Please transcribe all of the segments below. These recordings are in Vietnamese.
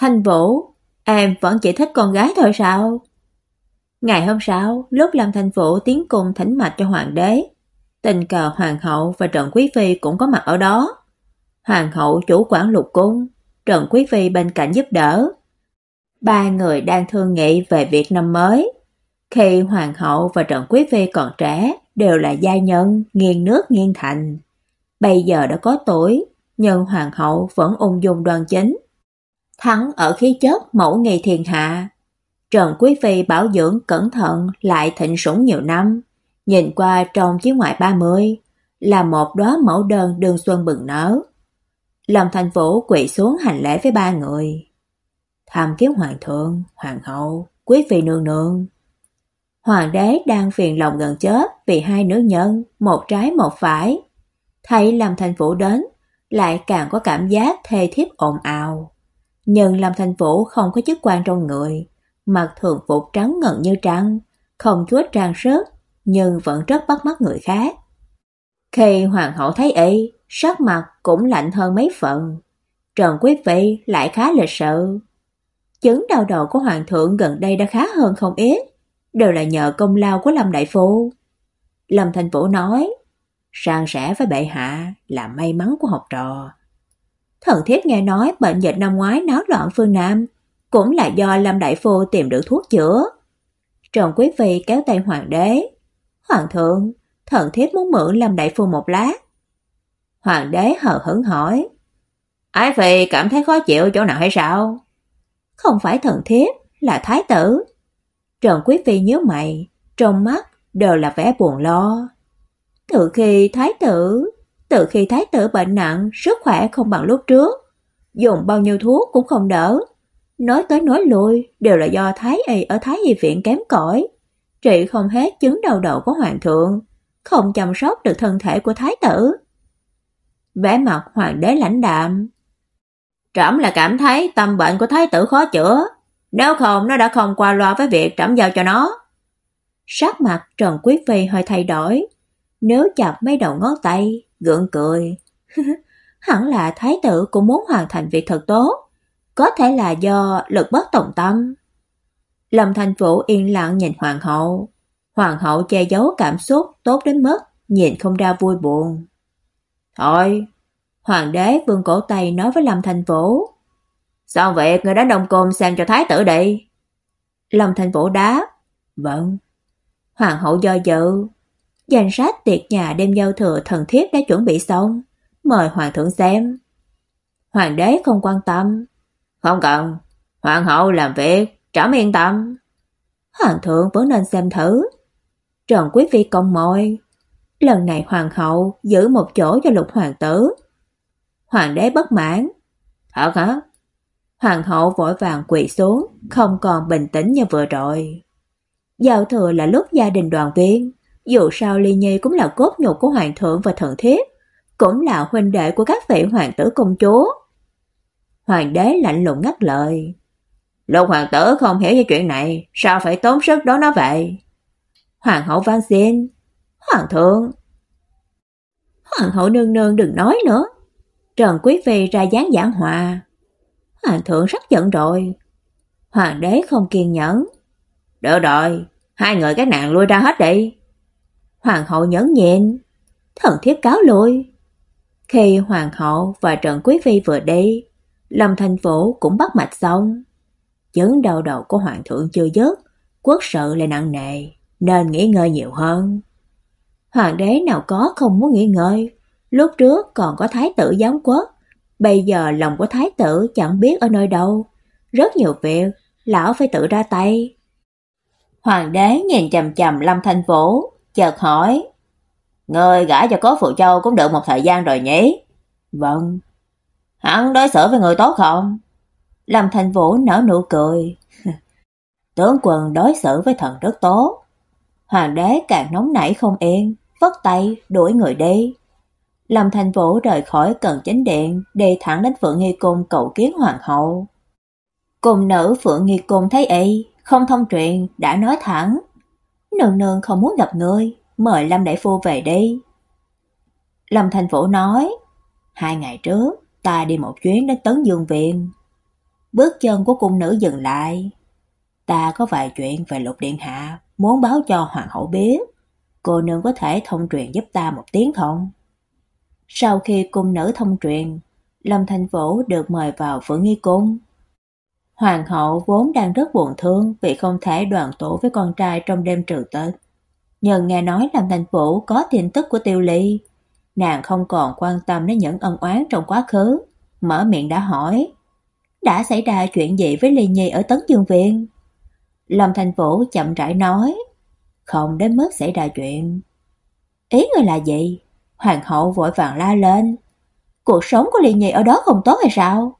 Thanh Vũ, em vẫn chỉ thích con gái thôi sao? Ngày hôm sau, lúc Lâm Thanh Vũ tiến cùng thỉnh mạch cho hoàng đế, tình cờ hoàng hậu và Trần Quý phi cũng có mặt ở đó. Hoàng hậu chủ quản lục cung, Trần Quý phi bên cạnh giúp đỡ. Ba người đang thương nghị về việc năm mới. Khi hoàng hậu và Trần Quý phi còn trẻ, đều là gia nhân, nghiêng nước nghiêng thành. Bây giờ đã có tuổi, nhưng hoàng hậu vẫn ung dung đoan chính thắng ở khí chất mẫu nghi thiên hạ. Trần Quý Phi bảo dưỡng cẩn thận lại thịnh sủng nhiều năm, nhìn qua trong chiếu ngoại 30 là một đóa mẫu đơn đường xuân bừng nở. Lâm Thành Vũ quỳ xuống hành lễ với ba người. Tham kiến hoàng thượng, hoàng hậu, quý phi nương nương. Hoàng đế đang phiền lòng gần chết vì hai nữ nhân, một trái một phải. Thấy Lâm Thành Vũ đến, lại càng có cảm giác thê thiếp ồn ào. Nhưng Lâm Thành Vũ không có chức quan trong người, mặc thường phục trắng ngần như trăng, không chút trang sức, nhưng vẫn rất bắt mắt người khác. Khi hoàng hậu thấy y, sắc mặt cũng lạnh hơn mấy phần. Trần Quý Phi lại khá lịch sự. Chứng đau đầu của hoàng thượng gần đây đã khá hơn không ít, đều là nhờ công lao của Lâm đại phu. Lâm Thành Vũ nói, sang sẻ với bệ hạ là may mắn của học trò. Thần thiết nghe nói bệnh dịch năm ngoái náo loạn phương Nam, cũng là do Lâm Đại Phu tìm được thuốc chữa. Trần Quý Phi kéo tay Hoàng đế. Hoàng thượng, thần thiết muốn mượn Lâm Đại Phu một lát. Hoàng đế hờ hững hỏi. Ái Phi cảm thấy khó chịu chỗ nào hay sao? Không phải thần thiết là thái tử. Trần Quý Phi nhớ mày, trong mắt đều là vẻ buồn lo. Từ khi thái tử từ khi thái tử bệnh nặng, sức khỏe không bằng lúc trước, dùng bao nhiêu thuốc cũng không đỡ. Nói tới nói lui đều là do thái y ở thái y viện kém cỏi, trị không hết chứng đầu đầu của hoàng thượng, không chăm sóc được thân thể của thái tử. Vẻ mặt hoàng đế lãnh đạm. Trẫm là cảm thấy tâm bệnh của thái tử khó chữa, nếu không nó đã không qua loa với việc trẫm giao cho nó. Sắc mặt Trần Quý phi hơi thay đổi, nếu chặt mấy đầu ngón tay, gượng cười. Hẳn là thái tử cũng muốn hoàn thành việc thật tốt, có thể là do lực bất tòng tâm. Lâm Thành Vũ yên lặng nhìn hoàng hậu, hoàng hậu che giấu cảm xúc tốt đến mức nhìn không ra vui buồn. "Thôi." Hoàng đế vương cổ tay nói với Lâm Thành Vũ. "Sao vậy, người đã đồng Cung xem cho thái tử đi." Lâm Thành Vũ đáp, "Vâng." Hoàng hậu do dự, Danh sách tiệc nhà đêm giao thừa thần thiếp đã chuẩn bị xong, mời hoàng thượng xem. Hoàng đế không quan tâm. Không cần, hoàng hậu làm việc, trẫm yên tâm. Hoàng thượng vẫn nên xem thử. Trần quý phi công môi. Lần này hoàng hậu giữ một chỗ cho lục hoàng tử. Hoàng đế bất mãn. Thật hả? Hoàng hậu vội vàng quỳ xuống, không còn bình tĩnh như vừa rồi. Giao thừa là lúc gia đình đoàn viên, dù sao Ly Nhi cũng là cốt nhục của hoàng thượng và thần thiếp, cũng là huynh đệ của các vị hoàng tử công chúa. Hoàng đế lạnh lùng ngắt lời. Lục hoàng tử không hiểu về chuyện này, sao phải tốn sức đó nó vậy? Hoàng hậu van xin. Hoàng thượng. Hoàng hậu nương nương đừng nói nữa. Trần Quý Phi ra dáng giảng hòa. Hoàng thượng rất giận rồi. Hoàng đế không kiên nhẫn. Được rồi, hai người các nàng lui ra hết đi. Hoàng hậu nhẫn nhịn, thần thiếp cáo lỗi. Khi hoàng hậu và Trần Quý phi vừa đi, Lâm Thành Vũ cũng bắt mạch xong. Chứng đau đầu của hoàng thượng chưa dứt, quốc sự lại nặng nề, nên nghỉ ngơi nhiều hơn. Hoàng đế nào có không muốn nghỉ ngơi, lúc trước còn có thái tử giám quốc, bây giờ lòng của thái tử chẳng biết ở nơi đâu, rất nhiều việc lão phải tự ra tay. Hoàng đế nhìn chằm chằm Lâm Thanh Vũ, chợt hỏi. Người gả cho cố phụ châu cũng được một thời gian rồi nhỉ? Vâng. Hắn đối xử với người tốt không? Lâm Thành Vũ nở nụ cười. Tướng quân đối xử với thần rất tốt. Hoàng đế càng nóng nảy không yên, vất tay đuổi người đi. Lâm Thành Vũ rời khỏi cần chính điện, đi thẳng đến Phượng Nghi cung cầu kiến hoàng hậu. Cùng nữ Phượng Nghi cung thấy y, không thông chuyện đã nói thẳng: "Nương nương không muốn gặp ngươi, mời Lâm đại phu về đi." Lâm Thành Vũ nói: "Hai ngày trước, ta đi một chuyến đến Tấn Dương viện." Bước chân của cung nữ dừng lại. "Ta có vài chuyện về Lục điện hạ, muốn báo cho hoàng hậu biết. Cô nương có thể thông truyền giúp ta một tiếng không?" Sau khi cung nữ thông truyền, Lâm Thành Vũ được mời vào Phượng Nghi cung. Hoàng hậu vốn đang rất buồn thương vì không thể đoàn tụ với con trai trong đêm trừ Tết. Nhưng nghe nói Lâm Thành phủ có tin tức của Tiêu Ly, nàng không còn quan tâm đến những ân oán trong quá khứ, mở miệng đã hỏi: "Đã xảy ra chuyện gì với Ly Nhi ở Tấn Dương viện?" Lâm Thành Vũ chậm rãi nói: "Không đến mức xảy ra chuyện." "Ý ngươi là gì?" Hoàng hậu vội vàng la lên. Cuộc sống của Ly Nhi ở đó không tốt hay sao?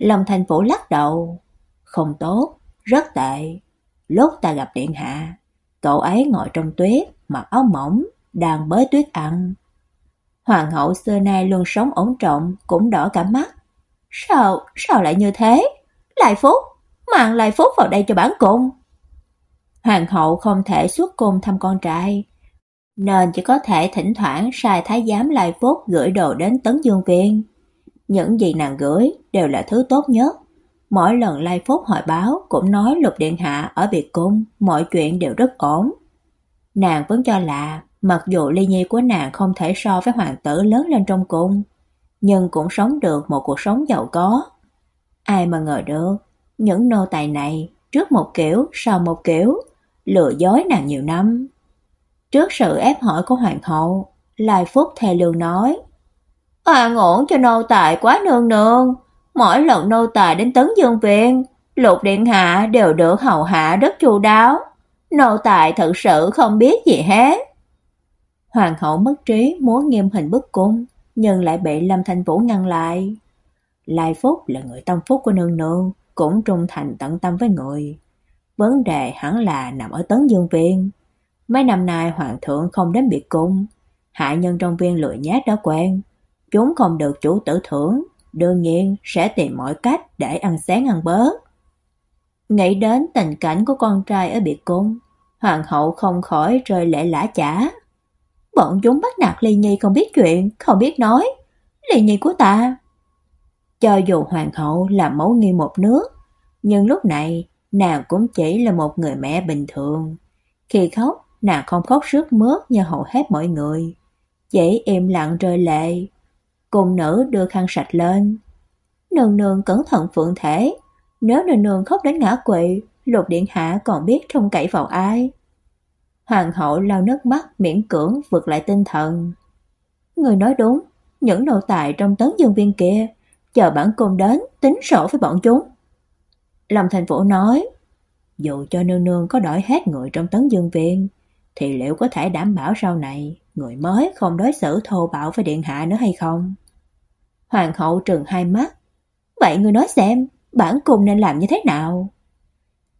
Lâm Thành Vũ lắc đầu. Không tốt, rất tệ. Lúc ta gặp điện hạ, cậu ấy ngồi trong tuyết, mặc áo mỏng, đang bới tuyết ăn. Hoàng hậu xưa nay luôn sống ổn trọng, cũng đỏ cả mắt. Sao, sao lại như thế? Lại Phúc, mang Lại Phúc vào đây cho bản cung. Hoàng hậu không thể suốt cung thăm con trai, nên chỉ có thể thỉnh thoảng sai thái giám Lai Phúc gửi đồ đến Tấn Dương Viên. Những gì nàng gửi đều là thứ tốt nhất. Mỗi lần Lai Phúc hỏi báo cũng nói Lục Điện Hạ ở biệt cung, mọi chuyện đều rất ổn. Nàng vẫn cho là, mặc dù ly nhi của nàng không thể so với hoàng tử lớn lên trong cung, nhưng cũng sống được một cuộc sống giàu có. Ai mà ngờ được, những nô tài này trước một kiểu sau một kiểu, lừa dối nàng nhiều năm. Trước sự ép hỏi của hoàng hậu, Lai Phúc thề lương nói: "À ổn cho nô tài quá nương nương, mỗi lần nô tài đến Tấn Dương viện, Lục điện hạ đều được hầu hạ rất chu đáo, nô tài thật sự không biết gì hết." Hoàng hậu mất trí muốn nghiêm hình bức cung, nhưng lại bị Lâm Thanh Vũ ngăn lại. Lai Phúc là người tâm phúc của nương nương, cũng trung thành tận tâm với người. Vấn đề hẳn là nằm ở Tấn Dương Viên. Mấy năm nay hoàng thượng không đến biệt cung, hạ nhân trong viên lười nhát đã quen, chúng không được chủ tử thưởng, đương nhiên sẽ tìm mọi cách để ăn sáng ăn bớt. Nghĩ đến tình cảnh của con trai ở biệt cung, hoàng hậu không khỏi rơi lệ lã chả. Bọn chúng bắt nạt Ly Nhi không biết chuyện, không biết nói. Ly Nhi của ta. Cho dù hoàng hậu là mẫu nghi một nước, nhưng lúc này nàng cũng chỉ là một người mẹ bình thường. Khi khóc, nàng không khóc rướt mướt như hầu hết mọi người, chỉ im lặng rơi lệ. Cùng nữ đưa khăn sạch lên. Nương nương cẩn thận phượng thể, nếu nương nương khóc đến ngã quỵ, Lục điện hạ còn biết trông cậy vào ai. Hoàng hậu lau nước mắt miễn cưỡng vượt lại tinh thần. Người nói đúng, những nô tài trong tấn dương viên kia, chờ bản cung đến tính sổ với bọn chúng. Lâm Thành Vũ nói, dù cho nương nương có đổi hết người trong tấn dương viên, thì liệu có thể đảm bảo sau này người mới không đối xử thô bạo với điện hạ nữa hay không? Hoàng hậu trừng hai mắt. Vậy người nói xem, bản cung nên làm như thế nào?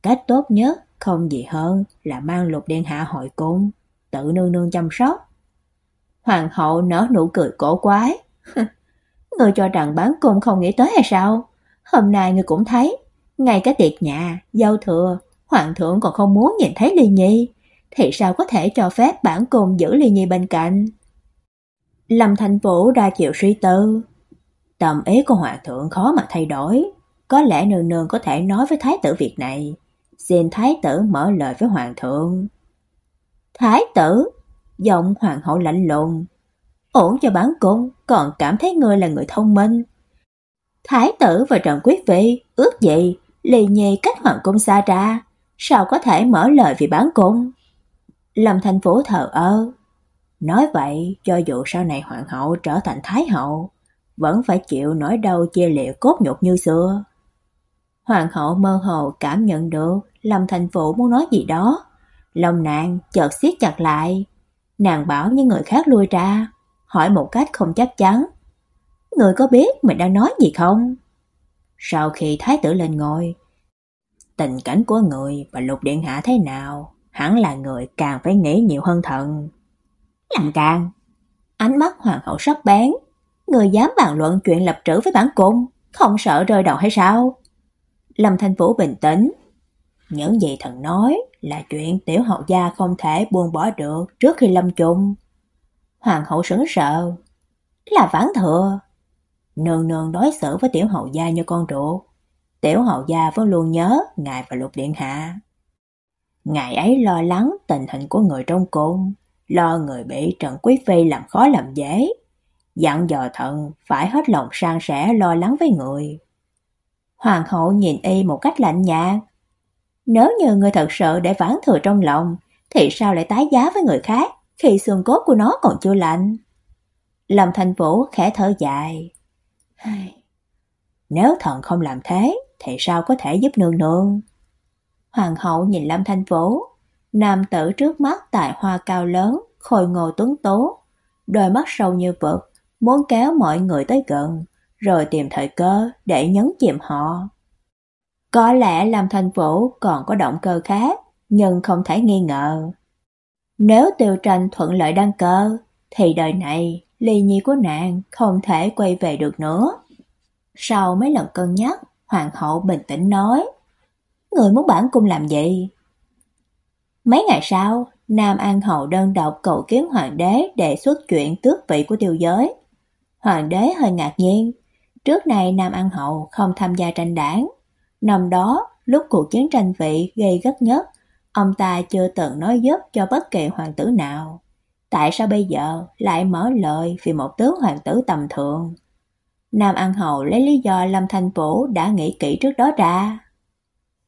Cách tốt nhất không gì hơn là mang lục điện hạ hội cung, tự nương nương chăm sóc. Hoàng hậu nở nụ cười cổ quái. người cho rằng bản cung không nghĩ tới hay sao? Hôm nay người cũng thấy, ngay cái tiệc nhà, giao thừa, hoàng thượng còn không muốn nhìn thấy Ly Nhi, thì sao có thể cho phép bản cung giữ Ly Nhi bên cạnh? Lâm Thành Vũ ra chịu suy tư. Tầm ý của hoàng thượng khó mà thay đổi, có lẽ nương nương có thể nói với thái tử việc này, xin thái tử mở lời với hoàng thượng. Thái tử, giọng hoàng hậu lạnh lùng, ổn cho bản cung, còn cảm thấy ngươi là người thông minh. Thái tử và Trần Quyết Vị ước gì Ly Nhi cách hoàng cung xa ra, sao có thể mở lời vì bản cung? Lâm Thành Vũ thờ ơ. Nói vậy, cho dù sau này hoàng hậu trở thành thái hậu, vẫn phải chịu nỗi đau chia liệt cốt nhục như xưa. Hoàng hậu mơ hồ cảm nhận được Lâm Thành Vũ muốn nói gì đó, lòng nàng chợt siết chặt lại. Nàng bảo những người khác lui ra, hỏi một cách không chắc chắn. Người có biết mình đang nói gì không? sau khi thái tử lên ngôi, tình cảnh của người và Lục điện hạ thế nào, hắn là người càng phải nghĩ nhiều hơn thận Làm càng, ánh mắt hoàng hậu sắc bén, người dám bàn luận chuyện lập trữ với bản cung, không sợ rơi đầu hay sao? Lâm Thanh Vũ bình tĩnh, những gì thần nói là chuyện tiểu hậu gia không thể buông bỏ được trước khi lâm chung. Hoàng hậu sững sờ, là vãn thừa. Nương nương đối xử với tiểu hậu gia như con ruột. Tiểu hậu gia vẫn luôn nhớ ngài và lục điện hạ. Ngài ấy lo lắng tình hình của người trong cung, lo người bị Trần Quý Phi làm khó làm dễ. Dặn dò thận phải hết lòng san sẻ lo lắng với người. Hoàng hậu nhìn y một cách lạnh nhạt. Nếu như người thật sự để vãn thừa trong lòng, thì sao lại tái giá với người khác khi xương cốt của nó còn chưa lạnh? Lâm Thành Vũ khẽ thở dài. Nếu thần không làm thế, thì sao có thể giúp nương nương? Hoàng hậu nhìn Lâm Thanh Vũ, nam tử trước mắt tại hoa cao lớn, khôi ngô tuấn tú, đôi mắt sâu như vực, muốn kéo mọi người tới gần, rồi tìm thời cơ để nhấn chìm họ. Có lẽ Lâm Thanh Vũ còn có động cơ khác, nhưng không thể nghi ngờ. Nếu tiêu tranh thuận lợi đăng cơ, thì đời này ly nhi của nàng không thể quay về được nữa. Sau mấy lần cân nhắc, hoàng hậu bình tĩnh nói, Người muốn bản cung làm gì? Mấy ngày sau, Nam An Hậu đơn độc cầu kiến hoàng đế đề xuất chuyện tước vị của tiêu giới. Hoàng đế hơi ngạc nhiên, trước này Nam An Hậu không tham gia tranh đảng. Năm đó, lúc cuộc chiến tranh vị gây gắt nhất, ông ta chưa từng nói giúp cho bất kỳ hoàng tử nào. Tại sao bây giờ lại mở lời vì một tướng hoàng tử tầm thường? Nam An hậu lấy lý do Lâm Thanh Vũ đã nghĩ kỹ trước đó ra.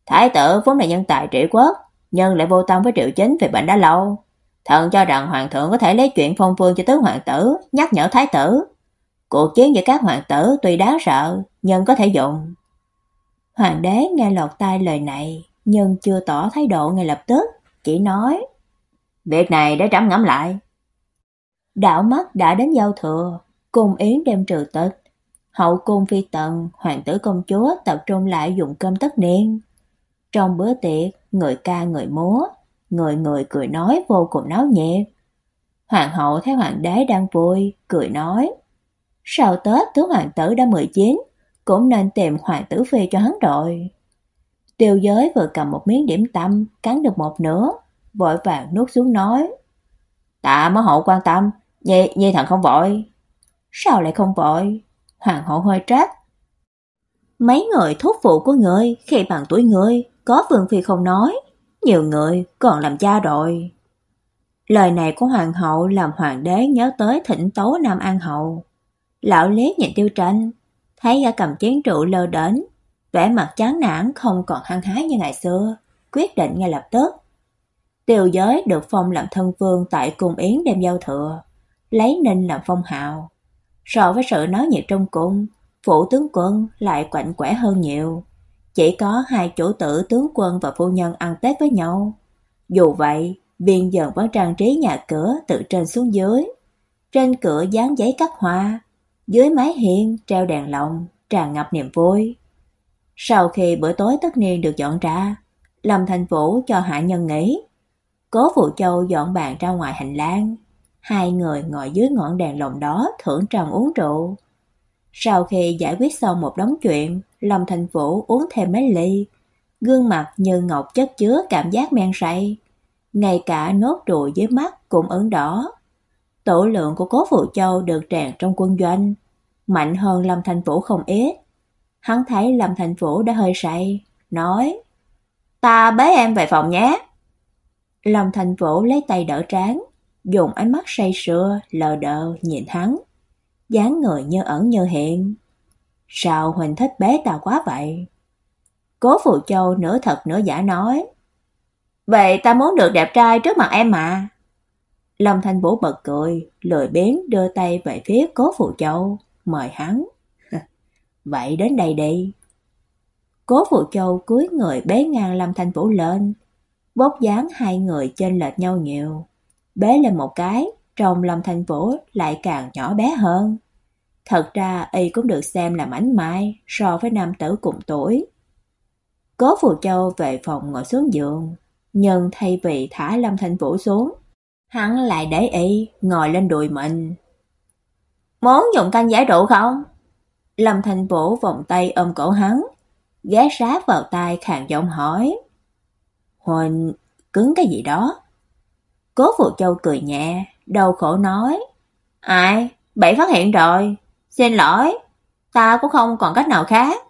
Thái tử vốn là nhân tài trị quốc, nhưng lại vô tâm với triệu chính về bệnh đã lâu. Thần cho rằng hoàng thượng có thể lấy chuyện phong vương cho tứ hoàng tử, nhắc nhở thái tử. Cuộc chiến giữa các hoàng tử tuy đáng sợ, nhưng có thể dùng. Hoàng đế nghe lọt tai lời này, nhưng chưa tỏ thái độ ngay lập tức, chỉ nói: "Việc này để trẫm ngẫm lại." Đạo mắt đã đến giao thừa, cùng yến đem trừ tịch. Hậu cung phi tần, hoàng tử công chúa tập trung lại dùng cơm tất niên. Trong bữa tiệc, người ca người múa, người người cười nói vô cùng náo nhiệt. Hoàng hậu thấy hoàng đế đang vui, cười nói: "Sau Tết tướng hoàng tử đã 19, cũng nên tìm hoàng tử phi cho hắn rồi." Tiêu Giới vừa cầm một miếng điểm tâm, cắn được một nửa, vội vàng nuốt xuống nói: "Tạ mẫu hậu quan tâm, nhi nhi thần không vội." "Sao lại không vội?" Hoàng hậu hơi trách. Mấy người thúc phụ của ngươi khi bằng tuổi ngươi có vương phi không nói, nhiều người còn làm cha rồi. Lời này của hoàng hậu làm hoàng đế nhớ tới thỉnh tố Nam An hậu. Lão Lý nhìn Tiêu Tranh, thấy gã cầm chén rượu lơ đến, vẻ mặt chán nản không còn hăng hái như ngày xưa, quyết định ngay lập tức. Tiêu Giới được phong làm thân vương tại cung yến đêm giao thừa, lấy Ninh làm phong hào. So với sự náo nhiệt trong cung, phủ tướng quân lại quạnh quẻ hơn nhiều. Chỉ có hai chủ tử tướng quân và phu nhân ăn Tết với nhau. Dù vậy, viên dần vẫn trang trí nhà cửa từ trên xuống dưới. Trên cửa dán giấy cắt hoa, dưới mái hiên treo đèn lồng, tràn ngập niềm vui. Sau khi bữa tối tất niên được dọn ra, Lâm Thành Vũ cho hạ nhân nghỉ. Cố Phụ Châu dọn bàn ra ngoài hành lang, Hai người ngồi dưới ngọn đèn lồng đó thưởng trần uống rượu. Sau khi giải quyết xong một đống chuyện, Lâm Thành Vũ uống thêm mấy ly. Gương mặt như ngọc chất chứa cảm giác men say. Ngay cả nốt ruồi dưới mắt cũng ửng đỏ. Tổ lượng của cố Phụ Châu được tràn trong quân doanh, mạnh hơn Lâm Thành Vũ không ít. Hắn thấy Lâm Thành Vũ đã hơi say, nói: "Ta bế em về phòng nhé." Lâm Thành Vũ lấy tay đỡ trán, dùng ánh mắt say sưa, lờ đờ nhìn hắn, dáng người như ẩn như hiện. Sao Huỳnh thích bé ta quá vậy? Cố Phụ Châu nửa thật nửa giả nói. Vậy ta muốn được đẹp trai trước mặt em mà. Lâm Thanh Vũ bật cười, lười biếng đưa tay về phía Cố Phụ Châu, mời hắn. Vậy đến đây đi. Cố Phụ Châu cúi người bế ngang Lâm Thanh Vũ lên, vóc dáng hai người chênh lệch nhau nhiều bế lên một cái, trong lòng thành vũ lại càng nhỏ bé hơn. thật ra y cũng được xem là mảnh mai so với nam tử cùng tuổi. Cố Phù Châu về phòng ngồi xuống giường, nhưng thay vì thả Lâm Thanh Vũ xuống, hắn lại để y ngồi lên đùi mình. "Muốn dùng canh giải rượu không?" Lâm Thanh Vũ vòng tay ôm cổ hắn, ghé sát vào tai khàn giọng hỏi. "Huỳnh cứng cái gì đó?" Cố Phù Châu cười nhẹ, đau khổ nói: "Ai, bảy phát hiện rồi, xin lỗi, ta cũng không còn cách nào khác."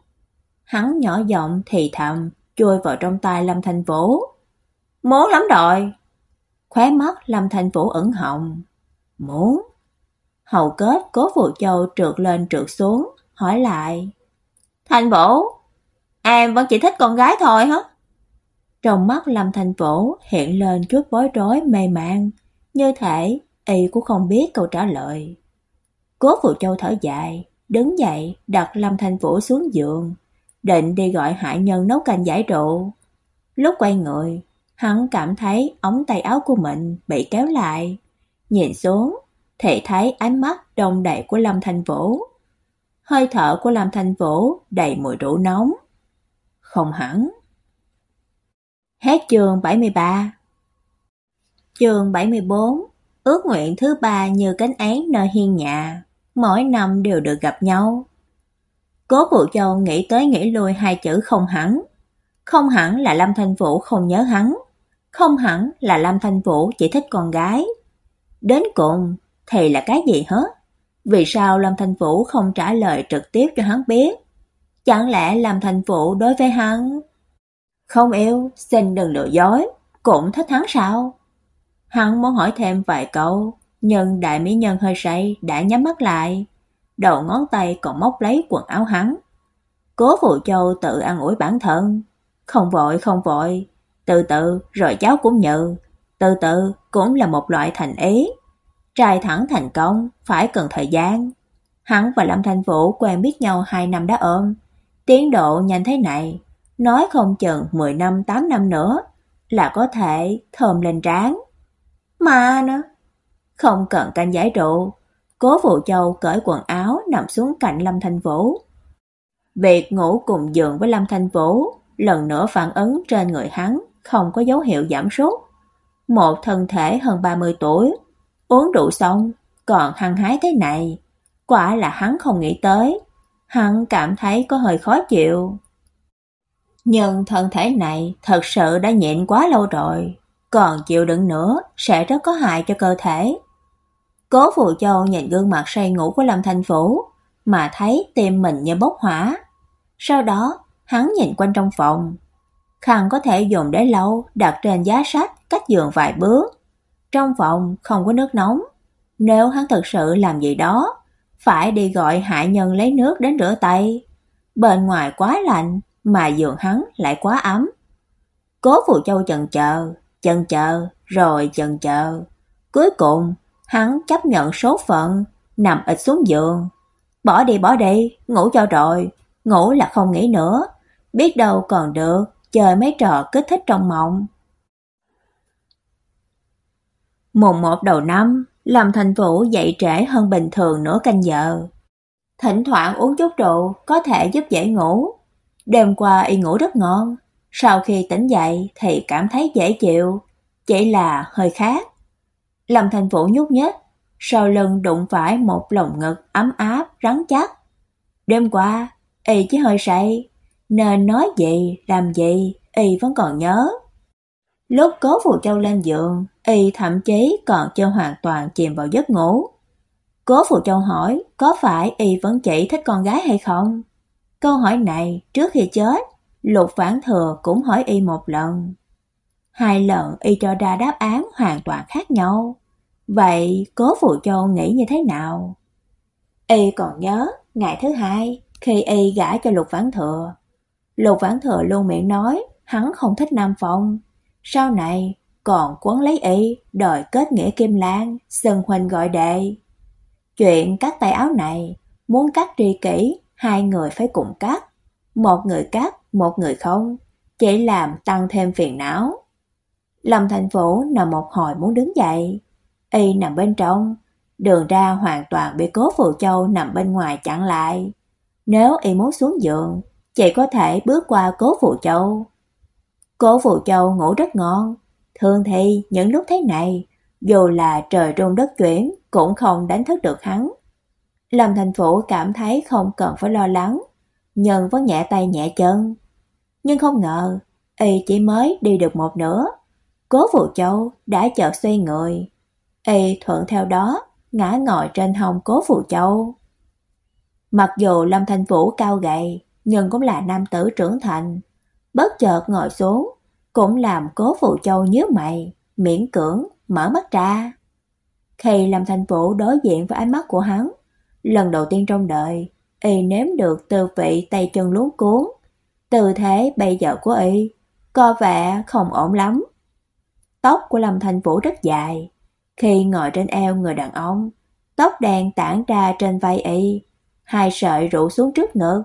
Hắn nhỏ giọng thì thầm, chui vào trong tai Lâm thành Vũ. "Muốn lắm rồi." Khóe mắt Lâm thành Vũ ửng hồng. "Muốn?" Hầu kết Cố Phù Châu trượt lên trượt xuống, hỏi lại. thành Vũ, em vẫn chỉ thích con gái thôi hả?" Trong mắt Lâm thành Vũ hiện lên chút bối rối mê man, như thể y cũng không biết câu trả lời. Cố Phù Châu thở dài, đứng dậy đặt Lâm Thanh Vũ xuống giường, định đi gọi hạ nhân nấu canh giải rượu. Lúc quay người, hắn cảm thấy ống tay áo của mình bị kéo lại, nhìn xuống, thể thấy ánh mắt đông đầy của Lâm Thanh Vũ. Hơi thở của Lâm Thanh Vũ đầy mùi rượu nóng. Không hẳn. Hết chương 73 Chương 74 Ước nguyện thứ ba như cánh án nơi hiên nhà, mỗi năm đều được gặp nhau. Cố Vũ Châu nghĩ tới nghĩ lui hai chữ không hẳn. Không hẳn là Lâm Thanh Vũ không nhớ hắn, không hẳn là Lâm Thanh Vũ chỉ thích con gái. Đến cùng thì là cái gì hết? Vì sao Lâm Thanh Vũ không trả lời trực tiếp cho hắn biết? Chẳng lẽ Lâm Thanh Vũ đối với hắn không yêu, xin đừng lừa dối, cũng thích hắn sao? Hắn muốn hỏi thêm vài câu, nhưng đại mỹ nhân hơi say đã nhắm mắt lại, đầu ngón tay còn móc lấy quần áo hắn. Cố Vũ Châu tự ăn ủi bản thân, không vội không vội, từ từ rồi cháu cũng nhự, từ từ cũng là một loại thành ý. Trai thẳng thành công phải cần thời gian. Hắn và Lâm Thanh Vũ quen biết nhau 2 năm đã ôm, tiến độ nhanh thế này, nói không chừng 10 năm 8 năm nữa là có thể thơm lên trán. Mà nó, không cần canh giải rượu, Cố Vũ Châu cởi quần áo nằm xuống cạnh Lâm Thanh Vũ. Việc ngủ cùng giường với Lâm Thanh Vũ lần nữa phản ứng trên người hắn không có dấu hiệu giảm sút. Một thân thể hơn 30 tuổi, uống rượu xong còn hăng hái thế này, quả là hắn không nghĩ tới. Hắn cảm thấy có hơi khó chịu. Nhưng thân thể này thật sự đã nhịn quá lâu rồi, còn chịu đựng nữa sẽ rất có hại cho cơ thể. Cố Phù Châu nhìn gương mặt say ngủ của Lâm Thanh Phủ, mà thấy tim mình như bốc hỏa. Sau đó, hắn nhìn quanh trong phòng. Khăn có thể dùng để lâu, đặt trên giá sách, cách giường vài bước. Trong phòng không có nước nóng. Nếu hắn thật sự làm gì đó, phải đi gọi hạ nhân lấy nước đến rửa tay. Bên ngoài quá lạnh, mà giường hắn lại quá ấm. Cố Phù Châu chần chờ, chần chờ, rồi chần chờ. Cuối cùng, Hắn chấp nhận số phận, nằm ịt xuống giường. Bỏ đi bỏ đi, ngủ cho rồi, ngủ là không nghĩ nữa, biết đâu còn được, chơi mấy trò kích thích trong mộng. Mùng một đầu năm, Lâm Thành Vũ dậy trễ hơn bình thường nửa canh giờ. Thỉnh thoảng uống chút rượu có thể giúp dễ ngủ. Đêm qua y ngủ rất ngon, sau khi tỉnh dậy thì cảm thấy dễ chịu, chỉ là hơi khác. Lâm Thành Vũ nhúc nhích, sau lưng đụng phải một lồng ngực ấm áp, rắn chắc. Đêm qua, y chỉ hơi say, nên nói gì, làm gì, y vẫn còn nhớ. Lúc cố Phù Châu lên giường, y thậm chí còn chưa hoàn toàn chìm vào giấc ngủ. Cố Phù Châu hỏi có phải y vẫn chỉ thích con gái hay không? Câu hỏi này trước khi chết, Lục Vãn Thừa cũng hỏi y một lần. Hai lần y cho ra đáp án hoàn toàn khác nhau. Vậy cố phụ châu nghĩ như thế nào? Y còn nhớ, ngày thứ hai, khi Y gả cho Lục Vãn Thừa. Lục Vãn Thừa luôn miệng nói hắn không thích Nam Phong. Sau này còn quấn lấy Y, đòi kết nghĩa Kim Lan, sơn huynh gọi đệ. Chuyện cắt tay áo này, muốn cắt tri kỷ, hai người phải cùng cắt. Một người cắt, một người không, chỉ làm tăng thêm phiền não. Lâm Thành Vũ nằm một hồi muốn đứng dậy, y nằm bên trong, đường ra hoàn toàn bị Cố Phù Châu nằm bên ngoài chặn lại. Nếu y muốn xuống giường, chỉ có thể bước qua Cố Phù Châu. Cố Phù Châu ngủ rất ngon, thường thì những lúc thế này, dù là trời rung đất chuyển cũng không đánh thức được hắn. Lâm Thành Vũ cảm thấy không cần phải lo lắng, nhưng vẫn nhẹ tay nhẹ chân. Nhưng không ngờ, y chỉ mới đi được một nửa, Cố Vũ Châu đã chợt xoay người. Y thuận theo đó, ngã ngồi trên hông Cố Vũ Châu. Mặc dù Lâm Thành Vũ cao gầy, nhưng cũng là nam tử trưởng thành, bất chợt ngồi xuống, cũng làm Cố Vũ Châu nhớ mày, miễn cưỡng mở mắt ra. Khi Lâm Thành Vũ đối diện với ánh mắt của hắn, lần đầu tiên trong đời, y nếm được tư vị tay chân luống cuốn. Tư thế bây giờ của y có vẻ không ổn lắm. Tóc của Lâm Thành Vũ rất dài, khi ngồi trên eo người đàn ông, tóc đen tản ra trên vai y, hai sợi rủ xuống trước ngực.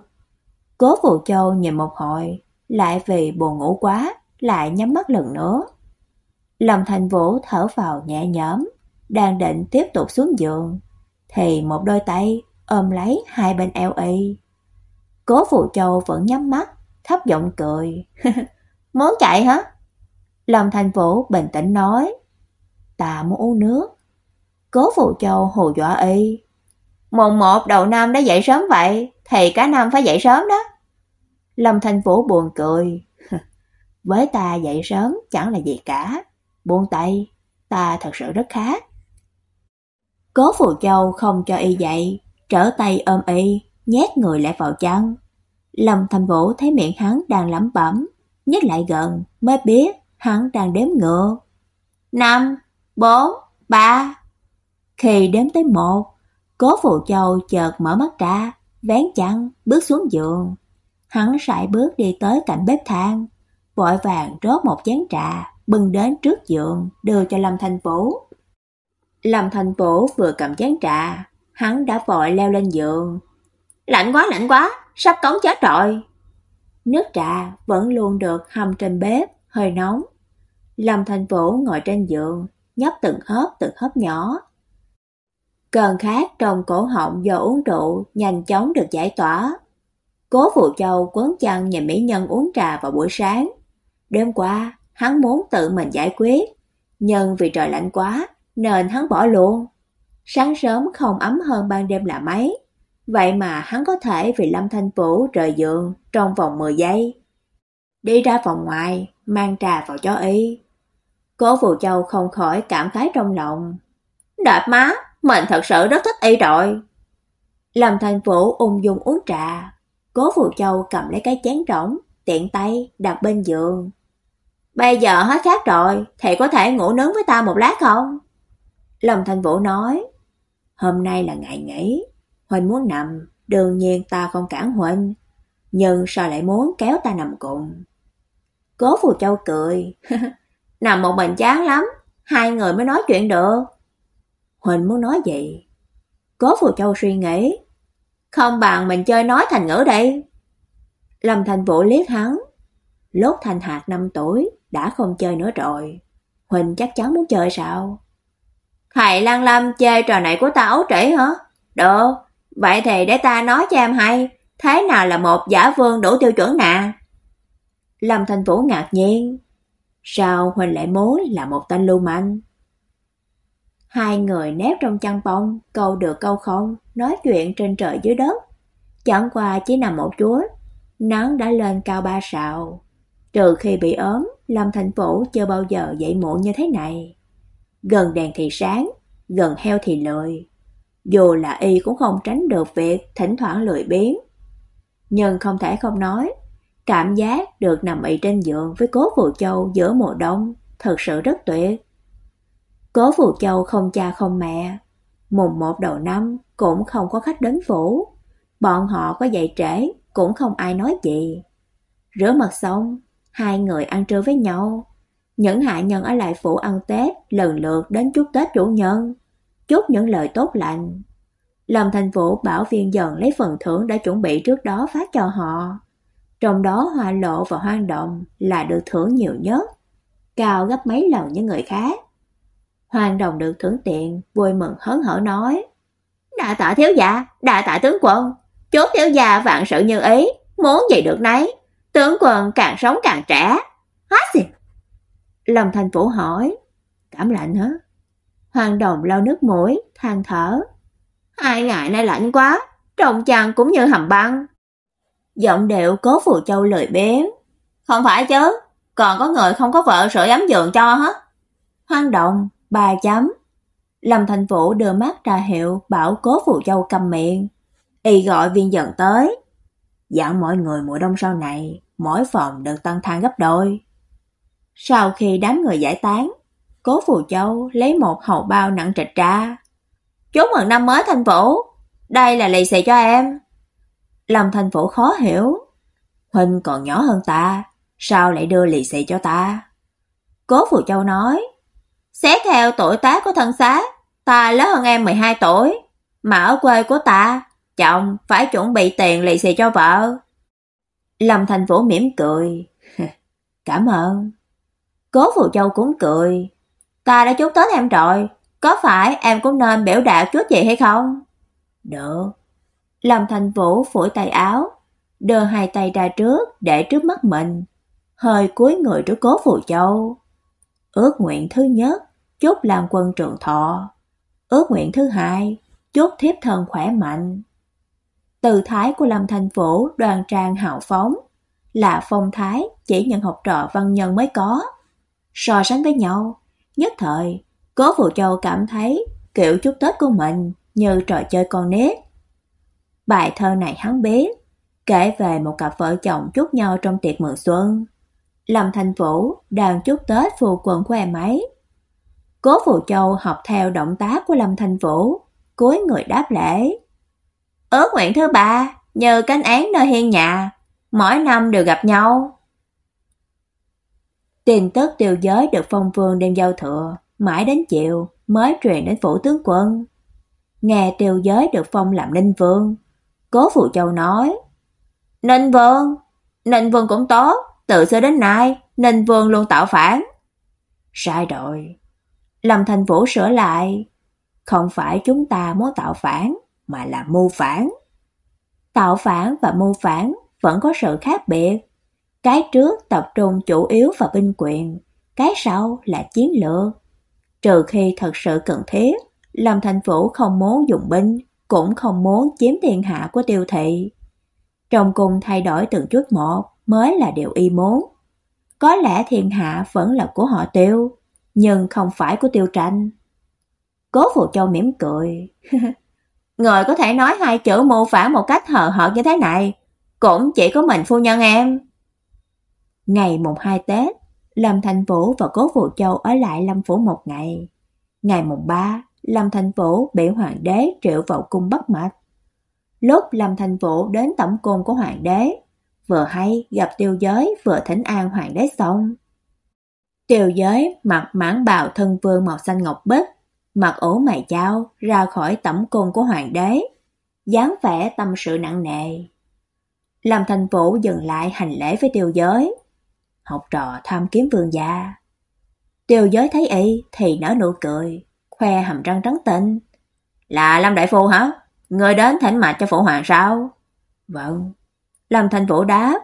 Cố Vũ Châu nhìn một hồi, lại vì buồn ngủ quá, lại nhắm mắt lần nữa. Lâm Thành Vũ thở vào nhẹ nhõm, đang định tiếp tục xuống giường, thì một đôi tay ôm lấy hai bên eo y. Cố Vũ Châu vẫn nhắm mắt, thấp giọng cười. Muốn chạy hả? Lâm Thành Vũ bình tĩnh nói. Ta muốn uống nước. Cố Vũ Châu hồ dọa y. Mùng một đầu năm đã dậy sớm vậy, thì cả năm phải dậy sớm đó. Lâm Thành Vũ buồn cười. Với ta dậy sớm chẳng là gì cả. Buông tay, ta thật sự rất khác. Cố Phù Châu không cho y dậy, trở tay ôm y, nhét người lại vào chăn. Lâm Thành Vũ thấy miệng hắn đang lẩm bẩm, nhích lại gần mới biết hắn đang đếm ngựa. Năm, bốn, ba. Khi đếm tới một, Cố Phù Châu chợt mở mắt ra, vén chăn, bước xuống giường. Hắn sải bước đi tới cạnh bếp than, vội vàng rót một chén trà, bưng đến trước giường, đưa cho Lâm Thành Vũ. Lâm Thành Vũ vừa cầm chén trà, hắn đã vội leo lên giường. Lạnh quá, lạnh quá, sắp cống chết rồi. Nước trà vẫn luôn được hầm trên bếp, hơi nóng. Lâm Thành Vũ ngồi trên giường, nhấp từng hớp từng hớp nhỏ. Cơn khát trong cổ họng do uống rượu nhanh chóng được giải tỏa. Cố Phụ Châu quấn chăn nhà mỹ nhân uống trà vào buổi sáng. Đêm qua, hắn muốn tự mình giải quyết, nhưng vì trời lạnh quá nên hắn bỏ luôn. Sáng sớm không ấm hơn ban đêm là mấy, vậy mà hắn có thể vì Lâm Thanh Vũ rời giường trong vòng 10 giây. Đi ra phòng ngoài, mang trà vào cho y. Cố Vũ Châu không khỏi cảm khái trong lòng. Đợt má, mình thật sự rất thích y rồi. Lâm Thanh Vũ ung dung uống trà. Cố Vũ Châu cầm lấy cái chén rỗng, tiện tay đặt bên giường. Bây giờ hết khát rồi, thầy có thể ngủ nướng với ta một lát không? Lâm Thanh Vũ nói, hôm nay là ngày nghỉ, Huỳnh muốn nằm, đương nhiên ta không cản Huỳnh, nhưng sao lại muốn kéo ta nằm cùng? Cố Phù Châu cười. nằm một mình chán lắm, hai người mới nói chuyện được. Huỳnh muốn nói gì? Cố Phù Châu suy nghĩ, không bằng mình chơi nói thành ngữ đi. Lâm Thành Vũ liếc hắn, lúc Thành Hạt 5 tuổi đã không chơi nữa rồi. Huỳnh chắc chắn muốn chơi sao? Thầy Lăng Lâm chơi trò này của ta ấu trĩ hả? Được, vậy thì để ta nói cho em hay, thế nào là một giả vương đủ tiêu chuẩn nè? Lâm Thành Vũ ngạc nhiên. Sao Huỳnh lại muốn là một tên lưu manh? Hai người nép trong chăn bông, câu được câu không, nói chuyện trên trời dưới đất. Chẳng qua chỉ nằm một chút, nắng đã lên cao ba sào. Trừ khi bị ốm, Lâm Thành Vũ chưa bao giờ dậy muộn như thế này. Gần đèn thì sáng, gần heo thì lười. Dù là y cũng không tránh được việc thỉnh thoảng lười biếng. Nhưng không thể không nói, cảm giác được nằm ị trên giường với cố Phù Châu giữa mùa đông thật sự rất tuyệt. Cố Phù Châu không cha không mẹ, mùng một đầu năm cũng không có khách đến phủ. Bọn họ có dậy trễ cũng không ai nói gì. Rửa mặt xong, hai người ăn trưa với nhau. Những hạ nhân ở lại phủ ăn Tết lần lượt đến chúc Tết chủ nhân, chốt những lời tốt lành. Lâm Thành Vũ bảo viên dần lấy phần thưởng đã chuẩn bị trước đó phát cho họ. Trong đó hoa lộ và hoang động là được thưởng nhiều nhất, cao gấp mấy lần những người khác. Hoàng đồng được thưởng tiền, vui mừng hớn hở nói: "đại tạ thiếu gia, đại tạ tướng quân, chốt thiếu gia vạn sự như ý, muốn gì được nấy, tướng quân càng sống càng trẻ." Há gì? Lâm Thành Vũ hỏi: "Cảm lạnh hả?" Hoàng đồng lau nước mũi, than thở: "Hai ngày nay lạnh quá, trông chàng cũng như hầm băng." Giọng điệu Cố Phù Châu lười biếng. "Không phải chứ, còn có người không có vợ sưởi ấm giường cho hết." Hoang động, ba chấm. Lâm Thành Vũ đưa mắt ra hiệu bảo Cố Phù Châu cầm miệng. Y gọi viên dần tới. Dặn mọi người mùa đông sau này, mỗi phòng được tăng thang gấp đôi. Sau khi đám người giải tán, Cố Phù Châu lấy một hầu bao nặng trịch ra. Chúc mừng năm mới Thành Vũ, đây là lì xì cho em. Lâm Thành Vũ khó hiểu. Huynh còn nhỏ hơn ta, sao lại đưa lì xì cho ta? Cố Phù Châu nói, xét theo tuổi tác của thân xác, ta lớn hơn em 12 tuổi, mà ở quê của ta, chồng phải chuẩn bị tiền lì xì cho vợ. Lâm Thành Vũ mỉm cười. Cảm ơn. Cố Phù Châu cũng cười. Ta đã chúc Tết em rồi, có phải em cũng nên biểu đạt chút gì hay không? Được. Lâm Thành Vũ phủi tay áo, đưa hai tay ra trước để trước mắt mình, hơi cúi người trước Cố Phù Châu. Ước nguyện thứ nhất, chúc làm quân trường thọ. Ước nguyện thứ hai, chúc thiếp thần khỏe mạnh. Từ thái của Lâm Thành Vũ đoàn trang hào phóng, là phong thái chỉ những học trò văn nhân mới có. So sánh với nhau, nhất thời, Cố phụ Châu cảm thấy kiểu chúc Tết của mình như trò chơi con nít. Bài thơ này hắn biết, kể về một cặp vợ chồng chúc nhau trong tiệc mừng xuân. Lâm Thành Vũ đang chúc Tết phù quần của em ấy. Cố phụ Châu học theo động tác của Lâm Thành Vũ, cúi người đáp lễ. Ước nguyện thứ ba, nhờ cánh án nơi hiên nhà, mỗi năm đều gặp nhau. Tin tức tiêu giới được phong vương đem giao thừa, mãi đến chiều mới truyền đến phủ tướng quân. Nghe tiêu giới được phong làm ninh vương, Cố phụ Châu nói, Ninh Vương, Ninh Vương cũng tốt, từ xưa đến nay, Ninh Vương luôn tạo phản. Sai rồi. Lâm Thành Vũ sửa lại, không phải chúng ta muốn tạo phản, mà là mưu phản. Tạo phản và mưu phản vẫn có sự khác biệt. Cái trước tập trung chủ yếu vào binh quyền, cái sau là chiến lược. Trừ khi thật sự cần thiết, Lâm Thành Vũ không muốn dùng binh, cũng không muốn chiếm thiên hạ của tiêu thị. Trong cùng thay đổi từng chút một mới là điều y muốn. Có lẽ thiên hạ vẫn là của họ tiêu, nhưng không phải của tiêu tranh. Cố Phù Châu mỉm cười. Người có thể nói hai chữ mô phản một cách hờ hợt như thế này, cũng chỉ có mình phu nhân em. Ngày mùng 2 Tết, Lâm Thành Vũ và Cố Vũ Châu ở lại Lâm Phủ một ngày. Ngày mùng 3, Lâm Thành Vũ bị hoàng đế triệu vào cung bắt mạch. Lúc Lâm Thành Vũ đến tẩm cung của hoàng đế, vừa hay gặp tiêu giới vừa thỉnh an hoàng đế xong. Tiêu giới mặc mãn bào thân vương màu xanh ngọc bích, mặc ổ mày chao ra khỏi tẩm cung của hoàng đế, dáng vẻ tâm sự nặng nề. Lâm Thành Vũ dừng lại hành lễ với tiêu giới, học trò tham kiếm vương gia. Tiêu giới thấy y thì nở nụ cười, khoe hàm răng trắng tinh. Là Lâm Đại Phu hả? Người đến thỉnh mạch cho phụ hoàng sao? Vâng. Lâm Thanh Vũ đáp.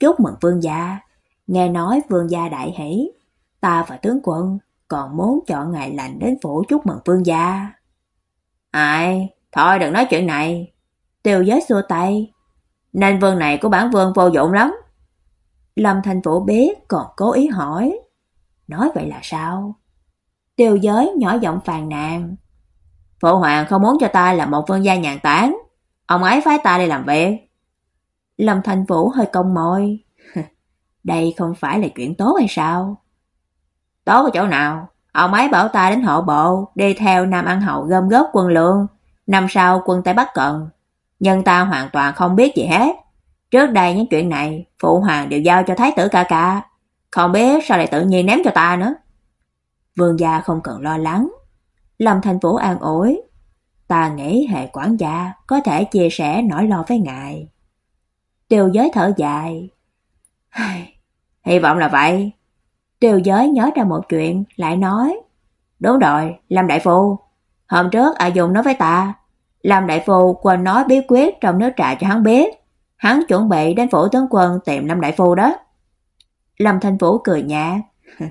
Chúc mừng vương gia. Nghe nói vương gia đại hỷ. Ta và tướng quân còn muốn chọn ngày lành đến phủ chúc mừng vương gia. Ai? Thôi đừng nói chuyện này. Tiêu giới xua tay. Nên vương này của bản vương vô dụng lắm. Lâm Thanh Vũ biết còn cố ý hỏi. Nói vậy là sao? Tiêu giới nhỏ giọng phàn nàn. Phổ hoàng không muốn cho ta là một vương gia nhàn tán. Ông ấy phái ta đi làm việc. Lâm Thành Vũ hơi cong môi. Đây không phải là chuyện tốt hay sao? Tốt ở chỗ nào? Ông ấy bảo ta đến hộ bộ, đi theo Nam An Hậu gom góp quân lượng. Năm sau quân Tây Bắc cận. Nhưng ta hoàn toàn không biết gì hết. Trước đây những chuyện này, Phụ Hoàng đều giao cho Thái tử ca ca. Không biết sao lại tự nhiên ném cho ta nữa. Vương gia không cần lo lắng. Lâm Thành Vũ an ủi. Ta nghĩ hệ quản gia có thể chia sẻ nỗi lo với ngài. Tiêu giới thở dài. Hy vọng là vậy. Tiêu giới nhớ ra một chuyện, lại nói. Đúng rồi, Lâm đại phu. Hôm trước A Dung nói với ta, Lâm đại phu quên nói bí quyết trong nước trà cho hắn biết. Hắn chuẩn bị đến phủ tướng quân tìm Lâm đại phu đó. Lâm Thanh Vũ cười nhạt.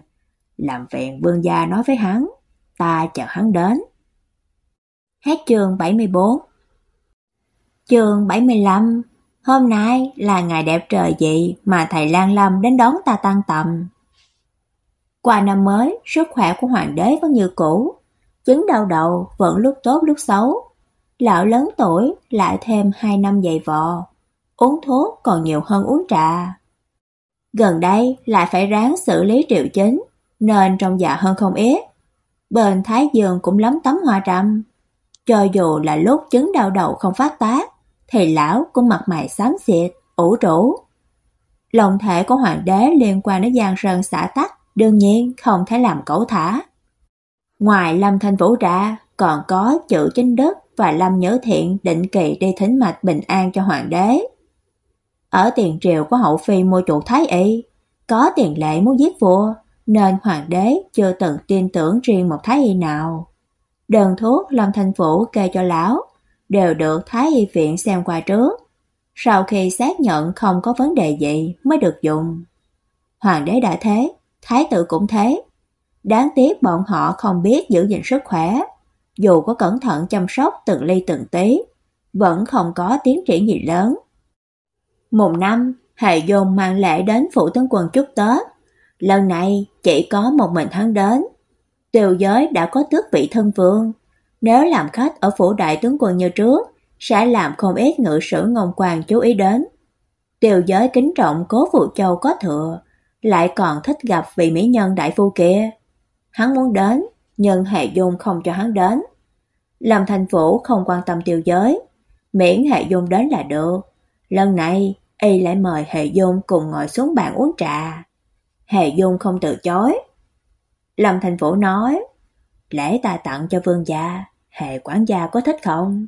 Làm phiền vương gia nói với hắn, ta chờ hắn đến. Hết chương 74 Chương 75 Hôm nay là ngày đẹp trời gì mà thầy Lan Lâm đến đón ta tăng tầm. Qua năm mới, sức khỏe của hoàng đế vẫn như cũ, chứng đau đầu vẫn lúc tốt lúc xấu. Lão lớn tuổi lại thêm 2 năm dày vò, uống thuốc còn nhiều hơn uống trà. Gần đây lại phải ráng xử lý triệu chứng, nên trong dạ hơn không ít. Bên Thái Dương cũng lắm tấm hoa trầm. Cho dù là lúc chứng đau đầu không phát tác, thì lão cũng mặt mày xám xịt, ủ rũ. Lòng thể của hoàng đế liên quan đến Giang Sơn xã tắc, đương nhiên không thể làm cẩu thả. Ngoài Lâm Thanh Vũ ra, còn có chữ chính đức và Lâm Nhớ Thiện định kỳ đi thính mạch bình an cho hoàng đế. Ở tiền triều có hậu phi mua chuột thái y, có tiền lệ muốn giết vua, nên hoàng đế chưa từng tin tưởng riêng một thái y nào. Đơn thuốc Lâm Thanh Vũ kê cho lão đều được thái y viện xem qua trước. Sau khi xác nhận không có vấn đề gì mới được dùng. Hoàng đế đã thế, thái tử cũng thế. Đáng tiếc bọn họ không biết giữ gìn sức khỏe. Dù có cẩn thận chăm sóc từng ly từng tí, vẫn không có tiến triển gì lớn. Mùng năm, Hệ Dung mang lễ đến phủ tướng quân chúc Tết. Lần này chỉ có một mình hắn đến. Tiêu giới đã có tước vị thân vương. Nếu làm khách ở phủ đại tướng quân như trước, sẽ làm không ít ngự sử ngông quan chú ý đến. Tiêu giới kính trọng cố phụ châu có thừa, lại còn thích gặp vị mỹ nhân đại phu kia. Hắn muốn đến, nhưng Hệ Dung không cho hắn đến. Lâm Thành Vũ không quan tâm tiêu giới, miễn Hệ Dung đến là được. Lần này, y lại mời hề Dung cùng ngồi xuống bàn uống trà. hề Dung không từ chối. Lâm Thành Vũ nói, lễ ta tặng cho vương gia, hề quản gia có thích không?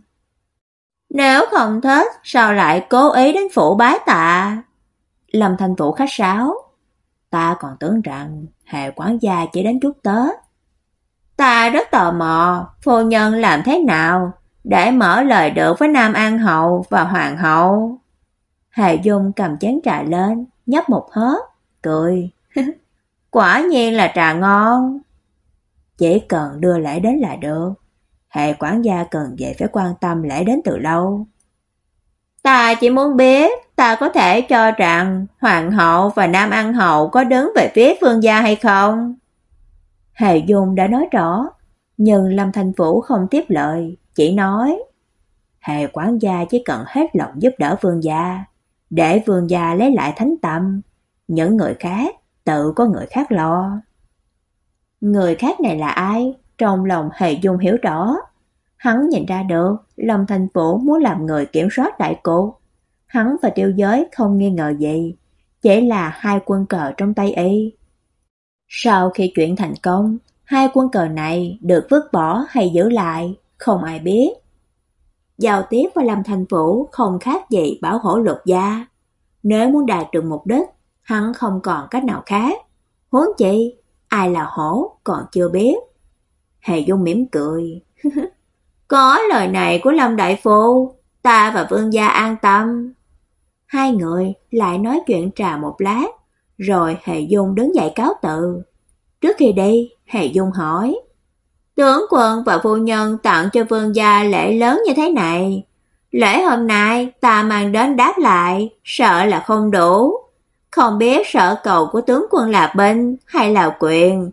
Nếu không thích, sao lại cố ý đến phủ bái tạ? Lâm Thành Vũ khách sáo. Ta còn tưởng rằng hề quản gia chỉ đến chút Tết. Ta rất tò mò, phu nhân làm thế nào để mở lời được với Nam An Hậu và Hoàng Hậu. Hệ Dung cầm chén trà lên, nhấp một hớp, cười. Quả nhiên là trà ngon. Chỉ cần đưa lễ đến là được. Hệ quản gia cần về phải quan tâm lễ đến từ lâu. Ta chỉ muốn biết, ta có thể cho rằng Hoàng hậu và Nam An hậu có đứng về phía phương gia hay không? hệ Dung đã nói rõ, nhưng Lâm Thanh Vũ không tiếp lời, chỉ nói hệ quản gia chỉ cần hết lòng giúp đỡ vương gia, để vườn già lấy lại thánh tâm, những người khác tự có người khác lo. Người khác này là ai? Trong lòng Hề Dung hiểu rõ. Hắn nhìn ra được Lâm Thành Vũ muốn làm người kiểm soát đại cục. Hắn và tiêu giới không nghi ngờ gì, chỉ là hai quân cờ trong tay y. Sau khi chuyện thành công, hai quân cờ này được vứt bỏ hay giữ lại, không ai biết. Giao tiếp với Lâm Thành Vũ không khác gì bảo hộ luật gia. Nếu muốn đạt được mục đích, hắn không còn cách nào khác. Huống chi, ai là hổ còn chưa biết. Hề Dung mỉm cười. Có lời này của Lâm Đại Phu, ta và Vương gia an tâm. Hai người lại nói chuyện trà một lát, rồi Hề Dung đứng dậy cáo từ. Trước khi đi, Hề Dung hỏi, Tướng quân và phu nhân tặng cho vương gia lễ lớn như thế này. Lễ hôm nay ta mang đến đáp lại, sợ là không đủ. Không biết sợ cầu của tướng quân là binh hay là quyền.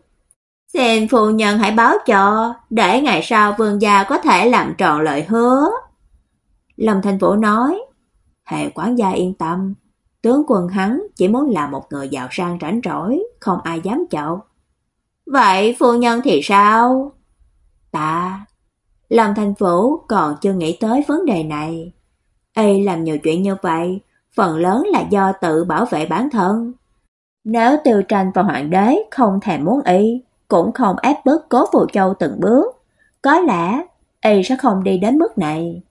Xin phu nhân hãy báo cho, để ngày sau vương gia có thể làm tròn lời hứa. Lâm Thanh Vũ nói, hệ quản gia yên tâm, tướng quân hắn chỉ muốn là một người giàu sang rảnh rỗi, không ai dám chọc. Vậy phu nhân thì sao? Ta... Lâm thành Vũ còn chưa nghĩ tới vấn đề này. Y làm nhiều chuyện như vậy, phần lớn là do tự bảo vệ bản thân. Nếu tiêu tranh và hoàng đế không thèm muốn y, cũng không ép bức cố Vũ Châu từng bước, có lẽ y sẽ không đi đến mức này.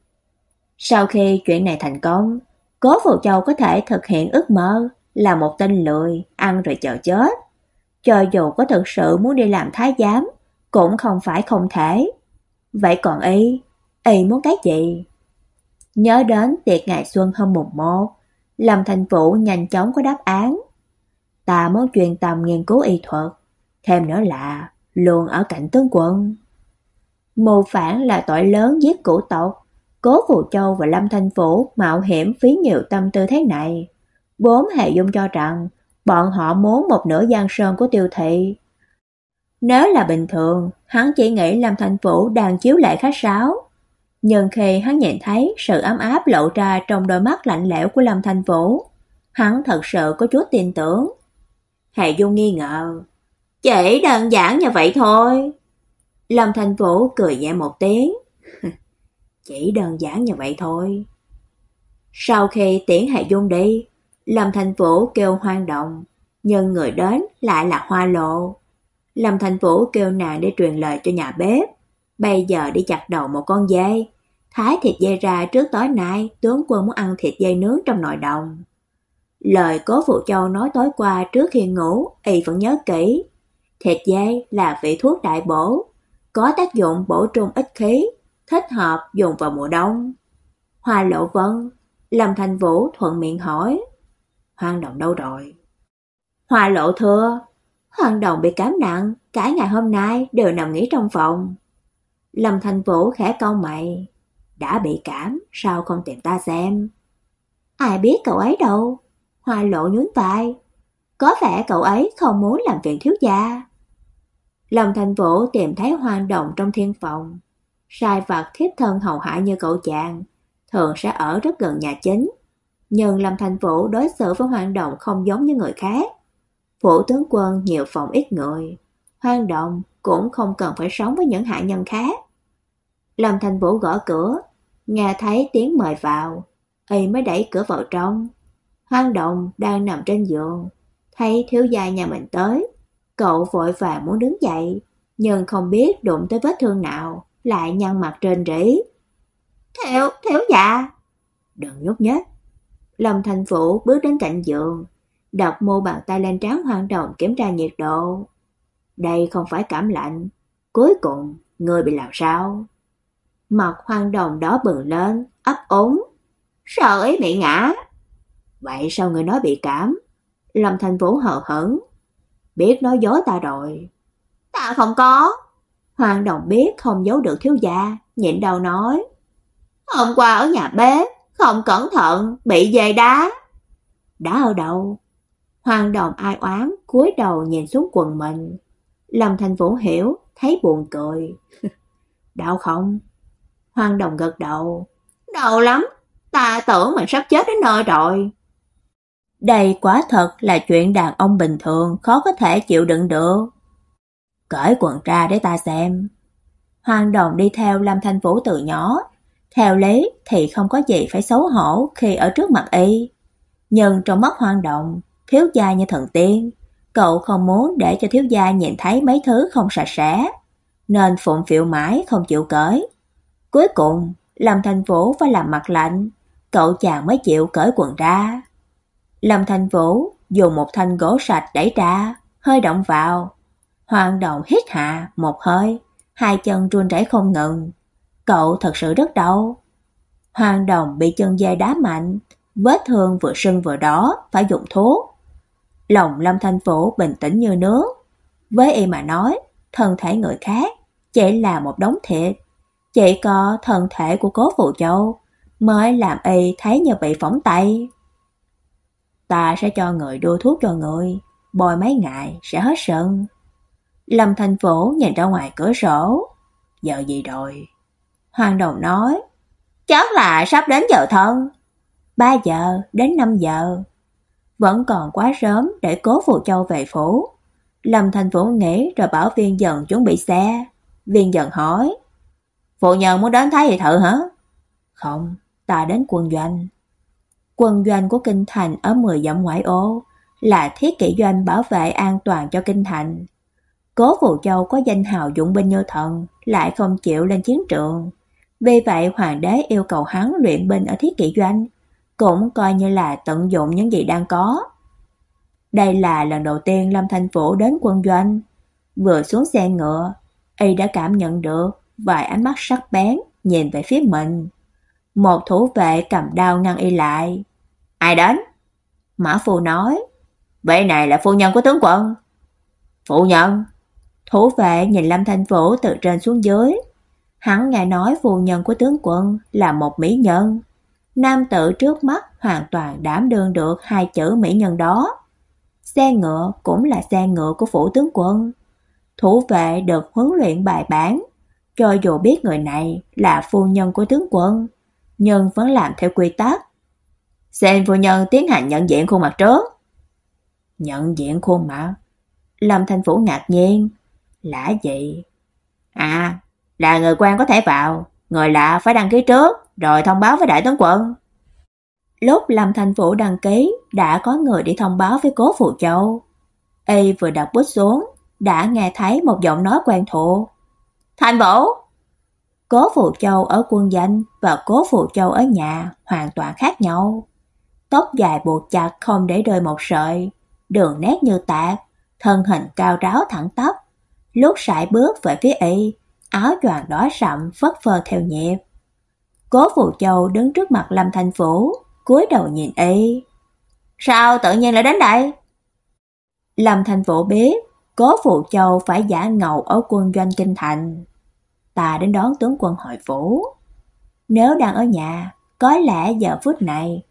Sau khi chuyện này thành công, cố Vũ Châu có thể thực hiện ước mơ là một tên lười, ăn rồi chờ chết. Cho dù có thực sự muốn đi làm thái giám, cũng không phải không thể. Vậy còn y, y muốn cái gì? Nhớ đến tiệc ngày xuân hôm mùng 1, Lâm Thành Vũ nhanh chóng có đáp án. Ta muốn truyền tâm nghiên cứu y thuật, thêm nữa là luôn ở cạnh tướng quân. Mưu phản là tội lớn giết cửu tộc, Cố Phù Châu và Lâm Thanh Vũ mạo hiểm phí nhiều tâm tư thế này. Bốn Hệ Dung cho rằng bọn họ muốn một nửa giang sơn của tiêu thị. Nếu là bình thường, hắn chỉ nghĩ Lâm thành Vũ đang chiếu lại khách sáo. Nhưng khi hắn nhìn thấy sự ấm áp lộ ra trong đôi mắt lạnh lẽo của Lâm thành Vũ, hắn thật sự có chút tin tưởng. Hệ Dung nghi ngờ, chỉ đơn giản như vậy thôi. Lâm thành Vũ cười nhẹ một tiếng. Chỉ đơn giản như vậy thôi. Sau khi tiễn Hệ Dung đi, Lâm Thành Vũ kêu hoang động, nhưng người đến lại là Hoa Lộ. Lâm Thành Vũ kêu nàng để truyền lời cho nhà bếp, bây giờ đi chặt đầu một con dê, thái thịt dê ra trước tối nay, tướng quân muốn ăn thịt dê nướng trong nồi đồng. Lời Cố Phụ Châu nói tối qua trước khi ngủ, y vẫn nhớ kỹ. Thịt dê là vị thuốc đại bổ, có tác dụng bổ trung ích khí, thích hợp dùng vào mùa đông. Hoa Lộ Vân, Lâm Thành Vũ thuận miệng hỏi, Hoang Đồng đâu rồi? Hoa Lộ thưa, Hoàng Đồng bị cảm nặng, cả ngày hôm nay đều nằm nghỉ trong phòng. Lâm Thành Vũ khẽ cau mày, đã bị cảm, sao không tìm ta xem? Ai biết cậu ấy đâu? Hoa Lộ nhún vai, có vẻ cậu ấy không muốn làm việc thiếu gia. Lâm Thành Vũ tìm thấy hoàng Đồng trong thiên phòng, sai vặt thiếp thân hầu hạ như cậu chàng, thường sẽ ở rất gần nhà chính. Nhưng Lâm Thành Vũ đối xử với hoàng đồng không giống như người khác. Phủ tướng quân nhiều phòng ít người, Hoang Động cũng không cần phải sống với những hạ nhân khác. Lâm Thành Vũ gõ cửa, nghe thấy tiếng mời vào, y mới đẩy cửa vào trong. Hoang Động đang nằm trên giường, thấy thiếu gia nhà mình tới, cậu vội vàng muốn đứng dậy, nhưng không biết đụng tới vết thương nào, lại nhăn mặt trên rỉ. Thiếu, thiếu gia, dạ. Đừng nhúc nhích. Lâm Thành Vũ bước đến cạnh giường, đặt mô bàn tay lên trán Hoàng đồng kiểm tra nhiệt độ. Đây không phải cảm lạnh. Cuối cùng, người bị làm sao? Mặt Hoàng đồng đó bừng lên, ấp ống. sợ ấy bị ngã? Vậy sao người nói bị cảm? Lâm Thành Vũ hờ hững. Biết nói dối ta rồi. Ta không có. Hoàng Đồng biết không giấu được thiếu gia, nhịn đầu nói. Hôm qua ở nhà bếp, không cẩn thận, bị dày đá. Đá ở đâu? Hoàng Đồng ai oán, cúi đầu nhìn xuống quần mình. Lâm Thành Vũ hiểu, thấy buồn cười. Đau không? Hoàng Đồng gật đầu. Đau lắm, ta tưởng mình sắp chết đến nơi rồi. Đây quá thật là chuyện đàn ông bình thường khó có thể chịu đựng được. Cởi quần ra để ta xem. Hoàng Đồng đi theo Lâm Thanh Vũ từ nhỏ, theo lý thì không có gì phải xấu hổ khi ở trước mặt y. Nhưng trong mắt Hoàng Đồng, thiếu gia như thần tiên, cậu không muốn để cho thiếu gia nhìn thấy mấy thứ không sạch sẽ, nên phụng phịu mãi không chịu cởi. Cuối cùng, Lâm thành Vũ phải làm mặt lạnh, cậu chàng mới chịu cởi quần ra. Lâm thành Vũ dùng một thanh gỗ sạch đẩy ra, hơi động vào, Hoàng động hít hạ một hơi, hai chân run rẩy không ngừng. Cậu thật sự rất đau. Hoàng đồng bị chân dây đá mạnh, vết thương vừa sưng vừa đỏ, phải dùng thuốc. Lòng Lâm Thanh Vũ bình tĩnh như nước. Với y mà nói, thân thể người khác chỉ là một đống thịt. Chỉ có thân thể của cố phụ châu mới làm y thấy như bị phỏng tay. Ta sẽ cho người đưa thuốc cho người, bồi mấy ngày sẽ hết sưng. Lâm Thành Vũ nhìn ra ngoài cửa sổ. Giờ gì rồi? Hoàng Đồng nói. Chắc là sắp đến giờ thân. 3 giờ đến 5 giờ. Vẫn còn quá sớm để cố phụ Châu về phủ. Lâm Thành Vũ nghĩ rồi bảo viên dần chuẩn bị xe. Viên dần hỏi. Phụ nhân muốn đến Thái Thị Thự hả? Không, ta đến quân doanh. Quân doanh của Kinh Thành ở 10 dặm ngoại ô là thiết kỷ doanh bảo vệ an toàn cho Kinh Thành. Cố phụ Châu có danh hào dũng binh như thần, lại không chịu lên chiến trường. Vì vậy hoàng đế yêu cầu hắn luyện binh ở thiết kỷ doanh, cũng coi như là tận dụng những gì đang có. Đây là lần đầu tiên Lâm Thanh Vũ đến quân doanh. Vừa xuống xe ngựa, y đã cảm nhận được vài ánh mắt sắc bén nhìn về phía mình. Một thủ vệ cầm đao ngăn y lại. "Ai đến?" Mã Phù nói. vậy này là phu nhân của tướng quân." "Phu nhân?" Thủ vệ nhìn Lâm Thanh Vũ từ trên xuống dưới. Hắn nghe nói phu nhân của tướng quân là một mỹ nhân. Nam tử trước mắt hoàn toàn đảm đương được hai chữ mỹ nhân đó. Xe ngựa cũng là xe ngựa của phủ tướng quân. Thủ vệ được huấn luyện bài bản, cho dù biết người này là phu nhân của tướng quân, nhưng vẫn làm theo quy tắc. Xem phu nhân tiến hành nhận diện khuôn mặt trước. Nhận diện khuôn mặt? Lâm Thanh Phủ ngạc nhiên. Lạ gì? À, là người quan có thể vào, người lạ phải đăng ký trước, rồi thông báo với đại tướng quân. Lúc Lâm Thành phủ đăng ký, đã có người đi thông báo với Cố Phụ Châu. Y vừa đặt bút xuống, đã nghe thấy một giọng nói quen thuộc. "Thành Vũ!" Cố Phụ Châu ở quân danh và Cố Phụ Châu ở nhà hoàn toàn khác nhau. Tóc dài buộc chặt không để rơi một sợi, đường nét như tạc, thân hình cao ráo thẳng tắp. Lúc sải bước về phía y, áo choàng đỏ sậm phất phơ theo nhịp. Cố Phụ Châu đứng trước mặt Lâm Thành Phủ, cúi đầu nhìn y. "Sao tự nhiên lại đến đây?" Lâm Thành Phủ biết, Cố Phụ Châu phải giả ngầu ở quân doanh kinh thành. Ta đến đón tướng quân hội phủ. Nếu đang ở nhà, có lẽ giờ phút này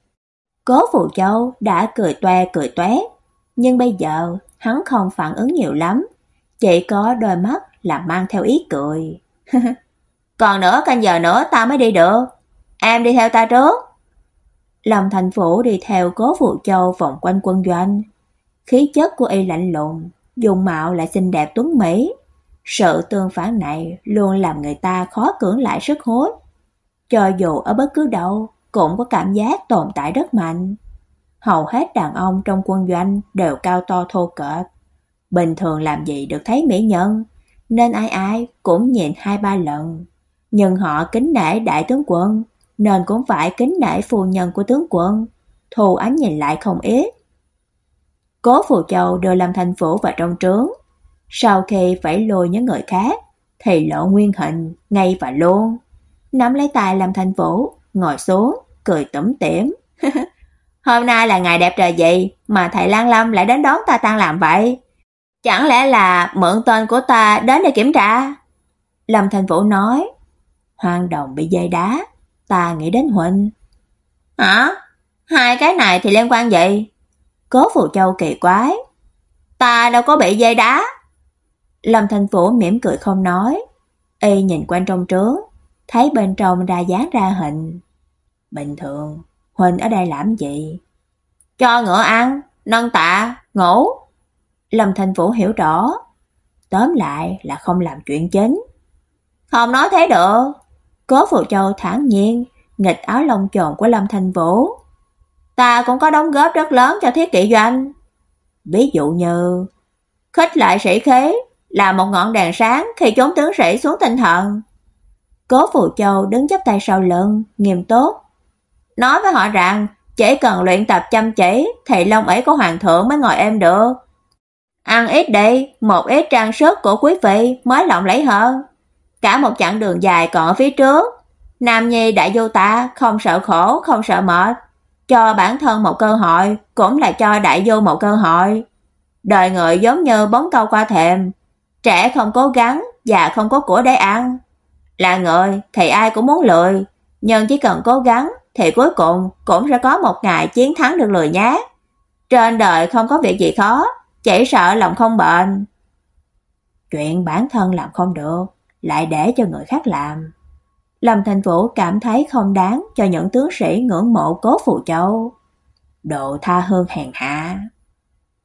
Cố Phụ Châu đã cười toe cười toét, nhưng bây giờ hắn không phản ứng nhiều lắm, chỉ có đôi mắt là mang theo ý cười. Còn nữa canh giờ nữa ta mới đi được. Em đi theo ta trước. Lâm Thành Phủ đi theo Cố Phụ Châu vòng quanh quân doanh. Khí chất của y lạnh lùng, dung mạo lại xinh đẹp tuấn mỹ. Sự tương phản này luôn làm người ta khó cưỡng lại sức hút. Cho dù ở bất cứ đâu, cũng có cảm giác tồn tại rất mạnh. Hầu hết đàn ông trong quân doanh đều cao to thô cỡ. Bình thường làm gì được thấy mỹ nhân, nên ai ai cũng nhìn hai ba lần. Nhưng họ kính nể đại tướng quân, nên cũng phải kính nể phu nhân của tướng quân. Thù ánh nhìn lại không ít. Cố Phù Châu đưa Lâm Thành Phủ vào trong trướng. Sau khi phải lôi những người khác, thì lộ nguyên hình, ngay và luôn. Nắm lấy tay Lâm Thành Phủ, ngồi xuống, cười tủm tỉm. Hôm nay là ngày đẹp trời gì mà thầy Lan Lâm lại đến đón ta tan làm vậy? Chẳng lẽ là mượn tên của ta đến để kiểm tra? Lâm Thành Vũ nói, Hoang đồng bị dây đá, ta nghĩ đến Huỳnh. Hả? Hai cái này thì liên quan gì? Cố Phụ Châu kỳ quái. Ta đâu có bị dây đá. Lâm Thành Vũ mỉm cười không nói. Y nhìn quanh trong trướng, thấy bên trong ra dáng ra hình. Bình thường, Huỳnh ở đây làm gì? Cho ngựa ăn, nâng tạ, ngủ. Lâm Thành Vũ hiểu rõ. Tóm lại là không làm chuyện chính. Không nói thế được. Cố phù Châu thản nhiên, nghịch áo lông tròn của Lâm Thành Vũ. Ta cũng có đóng góp rất lớn cho thiết kỷ doanh. Ví dụ như khích lại sĩ khí là một ngọn đèn sáng khi chúng tướng sĩ xuống tinh thần. Cố phù Châu đứng chắp tay sau lưng, nghiêm túc. Nói với họ rằng chỉ cần luyện tập chăm chỉ thì lông ấy của hoàng thượng mới ngồi em được. Ăn ít đi, một ít trang sức của quý vị mới lộng lẫy hơn. Cả một chặng đường dài còn ở phía trước. Nam Nhi đại vô ta không sợ khổ, không sợ mệt. Cho bản thân một cơ hội, cũng là cho đại vô một cơ hội. Đời người giống như bóng câu qua thềm. Trẻ không cố gắng, già không có của để ăn. Là người thì ai cũng muốn lười, nhưng chỉ cần cố gắng thì cuối cùng cũng sẽ có một ngày chiến thắng được lười nhát. Trên đời không có việc gì khó, chỉ sợ lòng không bền. Chuyện bản thân làm không được, lại để cho người khác làm. Lâm Thành Vũ cảm thấy không đáng cho những tướng sĩ ngưỡng mộ Cố Phù Châu. Độ tha hương hèn hạ.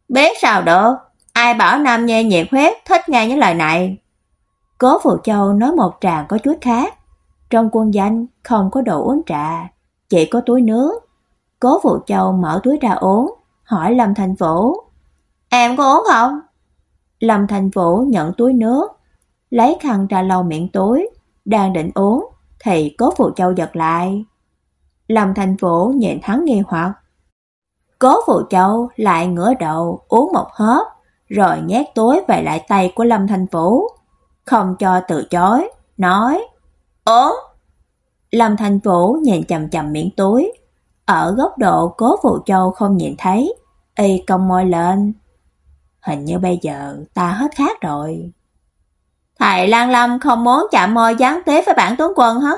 Biết sao được, ai bảo Nam Nhi nhiệt huyết thích nghe những lời này. Cố Phù Châu nói một tràng có chút khác. Trong quân danh không có đồ uống trà, chỉ có túi nước. Cố Phù Châu mở túi ra uống, hỏi Lâm Thành Vũ. Em có uống không? Lâm Thành Vũ nhận túi nước, lấy khăn ra lau miệng tối đang định uống thì Cố Phù Châu giật lại. Lâm Thành Vũ nhìn hắn nghi hoặc. Cố Phù Châu lại ngửa đầu uống một hớp, rồi nhét túi về lại tay của Lâm Thành Vũ. không cho từ chối, nói: "Ố?" Lâm Thành Vũ nhìn chằm chằm miệng túi, ở góc độ Cố Phụ Châu không nhìn thấy, y cong môi lên. Hình như bây giờ ta hết khát rồi. Thầy Lan Lâm không muốn chạm môi gián tiếp với bản tướng quân hả?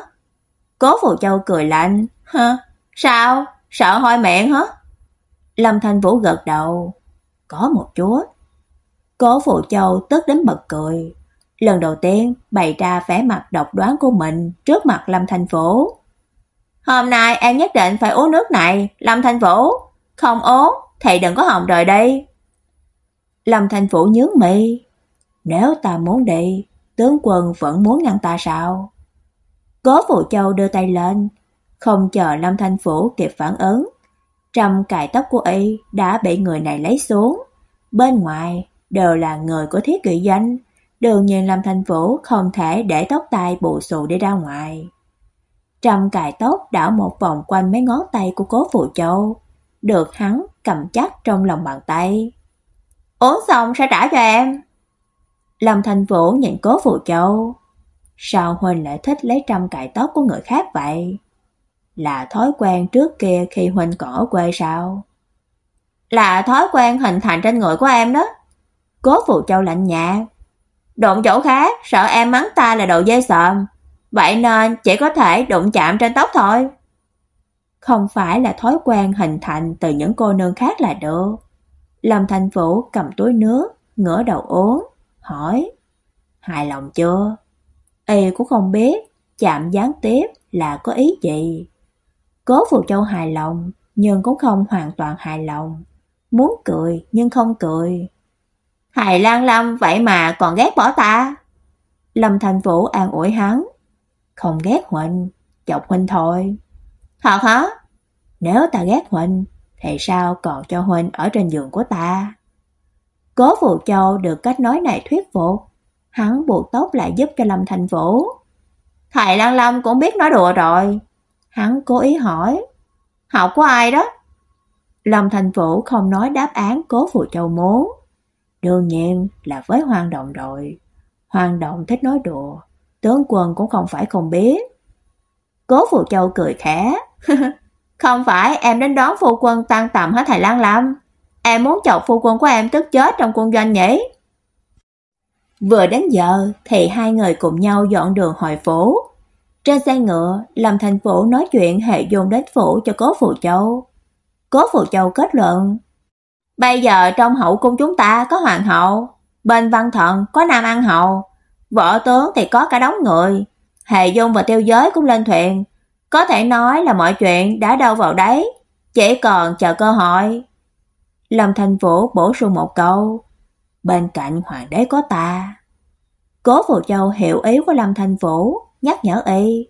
Cố Phụ Châu cười lạnh, "Hả? Sao? Sợ hôi miệng hả?" Lâm Thanh Vũ gật đầu, "Có một chút." Cố Phụ Châu tức đến bật cười, lần đầu tiên bày ra vẻ mặt độc đoán của mình trước mặt Lâm Thanh Vũ. "Hôm nay em nhất định phải uống nước này, Lâm Thanh Vũ, không uống thì đừng có hòng rời đây." Lâm Thanh Vũ nhướng mày. "Nếu ta muốn đi, tướng quân vẫn muốn ngăn ta sao?" Cố Phụ Châu đưa tay lên, không chờ Lâm Thanh Phủ kịp phản ứng, trăm cài tóc của y đã bị người này lấy xuống. Bên ngoài đều là người của thiết kỵ doanh, đương nhiên Lâm Thanh Phủ không thể để tóc tai bù xù đi ra ngoài. Trăm cài tóc đảo một vòng quanh mấy ngón tay của Cố Phụ Châu, được hắn cầm chắc trong lòng bàn tay. "Uống xong sẽ trả cho em." Lâm thành Vũ nhìn Cố Phụ Châu, Sao Huynh lại thích lấy trăm cài tóc của người khác vậy? Là thói quen trước kia khi Huynh còn ở quê sao? Là thói quen hình thành trên người của em đó. Cố Phụ Châu lạnh nhạt. Đụng chỗ khác, sợ em mắng ta là đồ dê sợm. Vậy nên chỉ có thể đụng chạm trên tóc thôi. Không phải là thói quen hình thành từ những cô nương khác là được. Lâm Thành Vũ cầm túi nước, ngửa đầu uống, hỏi. Hài lòng chưa? ê, cũng không biết chạm gián tiếp là có ý gì. Cố Phù Châu hài lòng, nhưng cũng không hoàn toàn hài lòng. Muốn cười nhưng không cười. Hài Lan Lâm vậy mà còn ghét bỏ ta. Lâm Thành Vũ an ủi hắn. Không ghét Huỳnh, chọc Huỳnh thôi. Thật hả? Nếu ta ghét Huỳnh, thì sao còn cho Huỳnh ở trên giường của ta? Cố Vũ Châu được cách nói này thuyết phục, Hắn buộc tóc lại giúp cho Lâm Thành Vũ. Thầy Lan Lâm cũng biết nói đùa rồi. Hắn cố ý hỏi. Học của ai đó? Lâm Thành Vũ không nói đáp án cố phụ châu muốn. Đương nhiên là với Hoàng Động rồi. Hoàng Động thích nói đùa. Tướng quân cũng không phải không biết. Cố phụ châu cười khẽ. không phải em đến đón phu quân tăng tầm hết thầy Lan Lâm. Em muốn chọc phu quân của em tức chết trong quân doanh nhỉ? Vừa đến giờ thì hai người cùng nhau dọn đường hồi phố. Trên xe ngựa, Lâm Thành Phủ nói chuyện hệ dùng đến phủ cho Cố Phụ Châu. Cố Phụ Châu kết luận, Bây giờ trong hậu cung chúng ta có hoàng hậu, bên văn thận có nam ăn hậu, võ tướng thì có cả đống người, Hệ Dung và Tiêu Giới cũng lên thuyền, có thể nói là mọi chuyện đã đâu vào đấy, chỉ còn chờ cơ hội. Lâm Thành Vũ bổ sung một câu, bên cạnh hoàng đế có ta. Cố Vũ Châu hiểu ý của Lâm thành Vũ, nhắc nhở y.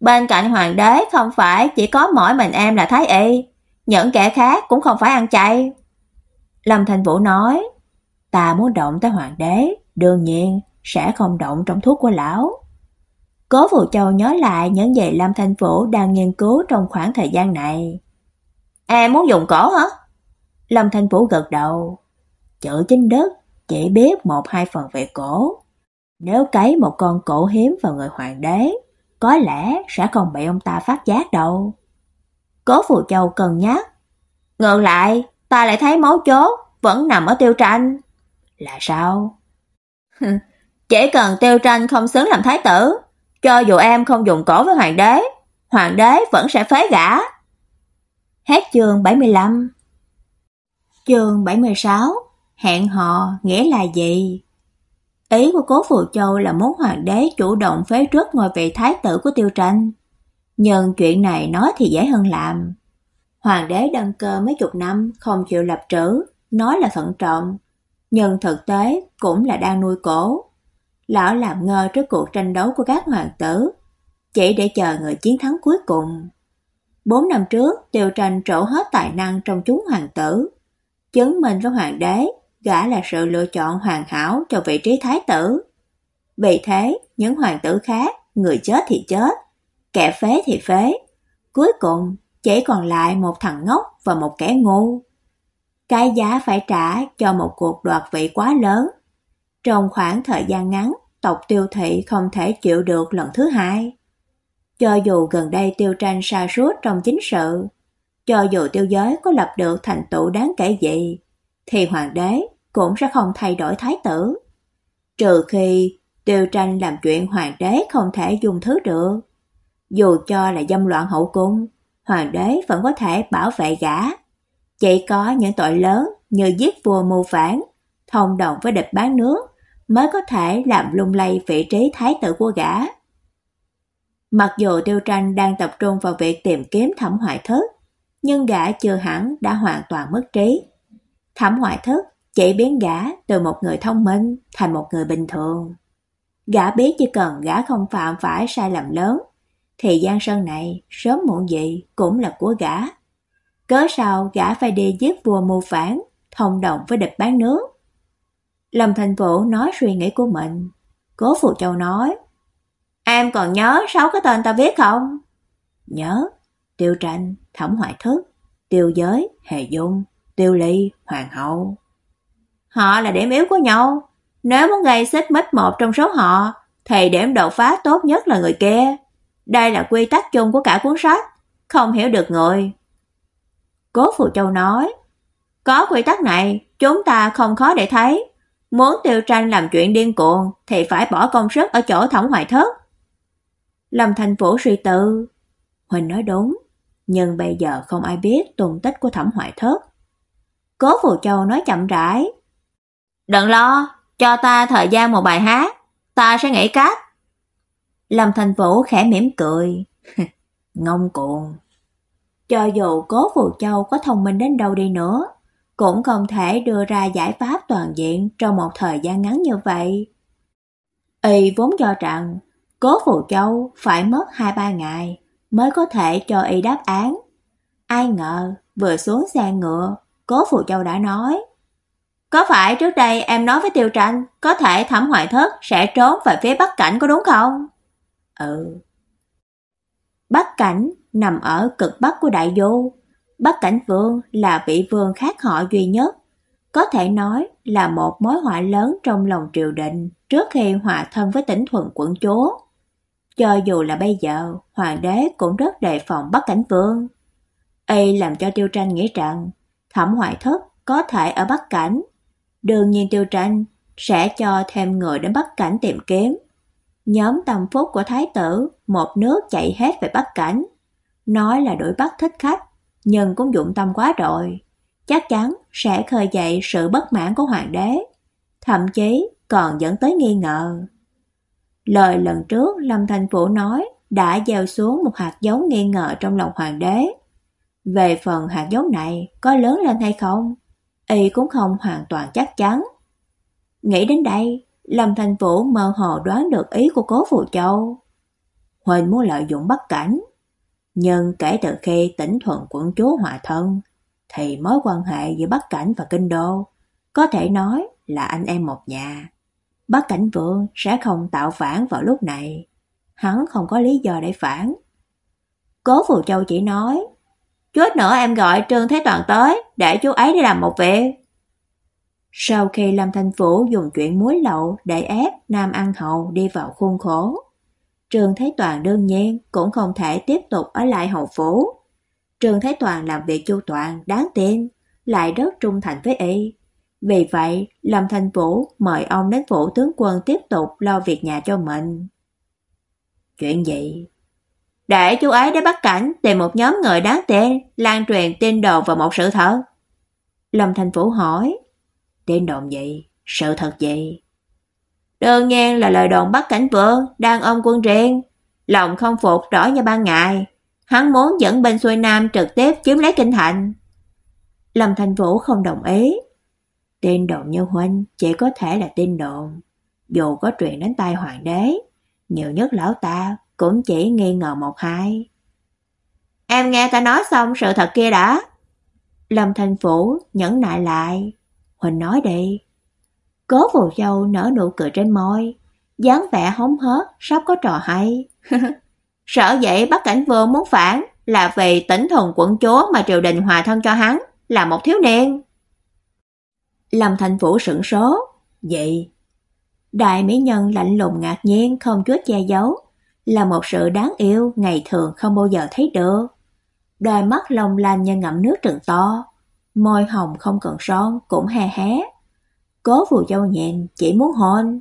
Bên cạnh hoàng đế không phải chỉ có mỗi mình em là thái y, những kẻ khác cũng không phải ăn chay. Lâm thành Vũ nói, ta muốn động tới hoàng đế, đương nhiên sẽ không động trong thuốc của lão. Cố Vũ Châu nhớ lại những gì Lâm thành Vũ đang nghiên cứu trong khoảng thời gian này. Em muốn dùng cổ hả? Lâm Thanh Vũ gật đầu. Chữ chính đất, chỉ biết một hai phần về cổ. Nếu cấy một con cổ hiếm vào người hoàng đế, có lẽ sẽ không bị ông ta phát giác đâu. Cố Phù Châu cần nhắc. Ngược lại, ta lại thấy máu chốt vẫn nằm ở tiêu tranh. Là sao? Chỉ cần tiêu tranh không xứng làm thái tử, cho dù em không dùng cổ với hoàng đế, hoàng đế vẫn sẽ phế gã. Hết chương 75 Chương 76 Hẹn hò nghĩa là gì? Ý của Cố Phù Châu là muốn hoàng đế chủ động phế truất ngôi vị thái tử của Tiêu Tranh. Nhưng chuyện này nói thì dễ hơn làm. Hoàng đế đăng cơ mấy chục năm không chịu lập trữ, nói là thận trọng, nhưng thực tế cũng là đang nuôi cổ. Lão làm ngơ trước cuộc tranh đấu của các hoàng tử, chỉ để chờ người chiến thắng cuối cùng. Bốn năm trước, Tiêu Tranh trổ hết tài năng trong chúng hoàng tử, chứng minh với hoàng đế gã là sự lựa chọn hoàn hảo cho vị trí thái tử. Vì thế, những hoàng tử khác, người chết thì chết, kẻ phế thì phế. Cuối cùng, chỉ còn lại một thằng ngốc và một kẻ ngu. Cái giá phải trả cho một cuộc đoạt vị quá lớn. Trong khoảng thời gian ngắn, tộc tiêu thị không thể chịu được lần thứ hai. Cho dù gần đây tiêu tranh sa sút trong chính sự, cho dù tiêu giới có lập được thành tựu đáng kể gì, thì hoàng đế cũng sẽ không thay đổi thái tử. Trừ khi tiêu tranh làm chuyện hoàng đế không thể dùng thứ được. Dù cho là dâm loạn hậu cung, hoàng đế vẫn có thể bảo vệ gã. Chỉ có những tội lớn như giết vua mưu phản, thông đồng với địch bán nước mới có thể làm lung lay vị trí thái tử của gã. Mặc dù Tiêu Tranh đang tập trung vào việc tìm kiếm Thẩm Hoại Thức, nhưng gã chưa hẳn đã hoàn toàn mất trí. thảm Hoại Thức chỉ biến gã từ một người thông minh thành một người bình thường. Gã biết chỉ cần gã không phạm phải sai lầm lớn, thì gian sơn này sớm muộn gì cũng là của gã. Cớ sao gã phải đi giết vua mưu phản, thông đồng với địch bán nước? Lâm Thành Vũ nói suy nghĩ của mình. Cố Phụ Châu nói, Em còn nhớ sáu cái tên ta viết không? Nhớ, Tiêu Tranh, Thẩm Hoại Thức, Tiêu Giới, Hề Dung, Tiêu Ly, Hoàng Hậu. Họ là điểm yếu của nhau. Nếu muốn gây xích mích một trong số họ, thì điểm đột phá tốt nhất là người kia. Đây là quy tắc chung của cả cuốn sách, không hiểu được người. Cố Phụ Châu nói, có quy tắc này, chúng ta không khó để thấy. Muốn tiêu tranh làm chuyện điên cuồng thì phải bỏ công sức ở chỗ thẩm hoại thất. Lâm Thành Vũ suy tư. Huỳnh nói đúng, nhưng bây giờ không ai biết tung tích của thẩm hoài thất. Cố Phù Châu nói chậm rãi. Đừng lo, cho ta thời gian một bài hát, ta sẽ nghĩ cách. Lâm Thành Vũ khẽ mỉm cười. Ngông cuồng. Cho dù Cố Phù Châu có thông minh đến đâu đi nữa, cũng không thể đưa ra giải pháp toàn diện trong một thời gian ngắn như vậy. Y vốn cho rằng Cố Phù Châu phải mất 2-3 ngày mới có thể cho y đáp án. Ai ngờ vừa xuống xe ngựa, Cố Phù Châu đã nói Có phải trước đây em nói với Tiêu Tranh có thể thẩm hoại thất sẽ trốn về phía Bắc Cảnh có đúng không? Ừ. Bắc Cảnh nằm ở cực bắc của Đại Du, Bắc Cảnh Vương là vị vương khác họ duy nhất, có thể nói là một mối họa lớn trong lòng triều đình trước khi hòa thân với tỉnh Thuận quận chúa. Cho dù là bây giờ, hoàng đế cũng rất đề phòng Bắc Cảnh Vương. Y làm cho Tiêu Tranh nghĩ rằng Thẩm Hoại Thất có thể ở Bắc Cảnh. Đương nhiên Tiêu Tranh sẽ cho thêm người đến Bắc Cảnh tìm kiếm. Nhóm tâm phúc của Thái tử một nước chạy hết về Bắc Cảnh. Nói là đuổi bắt thích khách nhưng cũng dụng tâm quá rồi, chắc chắn sẽ khơi dậy sự bất mãn của hoàng đế, thậm chí còn dẫn tới nghi ngờ. Lời lần trước Lâm Thành Phủ nói đã gieo xuống một hạt giống nghi ngờ trong lòng hoàng đế. Về phần hạt giống này có lớn lên hay không, y cũng không hoàn toàn chắc chắn. Nghĩ đến đây, Lâm Thành Vũ mơ hồ đoán được ý của Cố Phù Châu. Huỳnh muốn lợi dụng bất cảnh, nhưng kể từ khi tỉnh thuận quận chúa hòa thân, thì mối quan hệ giữa Bắc Cảnh và Kinh Đô có thể nói là anh em một nhà. Bắc Cảnh Vương sẽ không tạo phản vào lúc này. Hắn không có lý do để phản. Cố Phù Châu chỉ nói, chút nữa em gọi Trương Thế Toàn tới để chú ấy đi làm một việc. Sau khi Lâm Thanh Vũ dùng chuyện muối lậu để ép Nam An Hậu đi vào khuôn khổ, Trương Thế Toàn đương nhiên cũng không thể tiếp tục ở lại hậu phủ. Trương Thế Toàn làm việc chu toàn, đáng tin, lại rất trung thành với y. Vì vậy, Lâm Thanh Vũ mời ông đến phủ tướng quân tiếp tục lo việc nhà cho mình. Chuyện gì? Để chú ấy đến bắt cảnh tìm một nhóm người đáng tin, lan truyền tin đồn vào một sự thật. Lâm Thanh Vũ hỏi, tin đồn gì? Sự thật gì? Đương nhiên là lời đồn bắt Cảnh Vương đang ôm quân riêng, lòng không phục rõ như ban ngày, hắn muốn dẫn bên xuôi nam trực tiếp chiếm lấy kinh thành. Lâm Thành Vũ không đồng ý. Tin đồn như huynh chỉ có thể là tin đồn, dù có truyền đến tai hoàng đế, nhiều nhất lão ta cũng chỉ nghi ngờ một hai. Em nghe ta nói xong sự thật kia đã. Lâm Thành phủ nhẫn nại lại, huynh nói đi. Cố Phù Châu nở nụ cười trên môi, dáng vẻ hống hớt, sắp có trò hay. Sợ vậy Bắc Cảnh Vương muốn phản là vì tỉnh thuần quận chúa mà triều đình hòa thân cho hắn, là một thiếu niên. Lâm Thành Vũ sửng số, vậy Đại mỹ nhân lạnh lùng ngạc nhiên không chút che giấu, là một sự đáng yêu ngày thường không bao giờ thấy được. Đôi mắt long lanh như ngậm nước trừng to, môi hồng không cần son cũng he hé. Cố Vũ Châu nhẹn chỉ muốn hôn.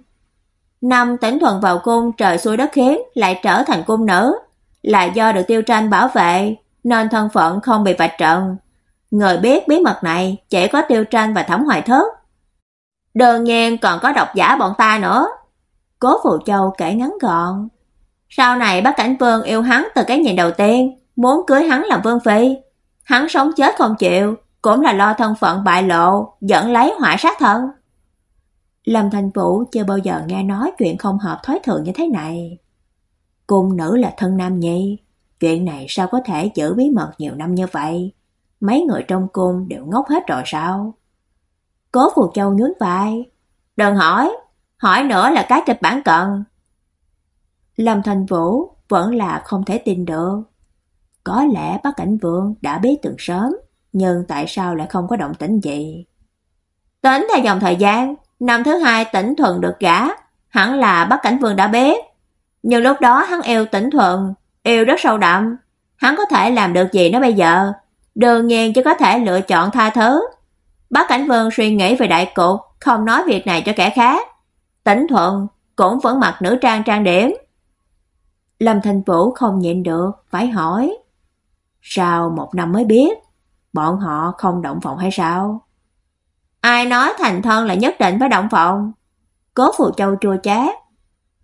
Năm tỉnh thuần vào cung trời xuôi đất khiến lại trở thành cung nữ, là do được Tiêu Tranh bảo vệ nên thân phận không bị vạch trần. Người biết bí mật này chỉ có Tiêu Tranh và Thẩm Hoài Thất. Đương nhiên còn có độc giả bọn ta nữa. Cố Phù Châu kể ngắn gọn. Sau này bác Cảnh Vương yêu hắn từ cái nhìn đầu tiên, muốn cưới hắn làm vương phi. Hắn sống chết không chịu, cũng là lo thân phận bại lộ, dẫn lấy họa sát thân. Lâm Thành Vũ chưa bao giờ nghe nói chuyện không hợp thói thường như thế này. Cung nữ là thân nam nhi, chuyện này sao có thể giữ bí mật nhiều năm như vậy? Mấy người trong cung đều ngốc hết rồi sao? Cố Phù Châu nhún vai, "Đừng hỏi, hỏi nữa là cái kịch bản cần." Lâm Thành Vũ vẫn là không thể tin được. Có lẽ Bắc Cảnh Vương đã biết từ sớm, nhưng tại sao lại không có động tĩnh gì? Tính theo dòng thời gian, năm thứ hai Tỉnh Thuần được gả, hẳn là Bắc Cảnh Vương đã biết. Nhưng lúc đó hắn yêu Tỉnh Thuần, yêu rất sâu đậm, hắn có thể làm được gì nó bây giờ? Đương nhiên chỉ có thể lựa chọn tha thứ. Bác Cảnh Vương suy nghĩ về đại cục, không nói việc này cho kẻ khác. Tỉnh Thuận cũng vẫn mặc nữ trang trang điểm. Lâm Thành Vũ không nhịn được, phải hỏi. Sao một năm mới biết? Bọn họ không động phòng hay sao? Ai nói thành thân là nhất định phải động phòng? Cố Phù Châu chua chát.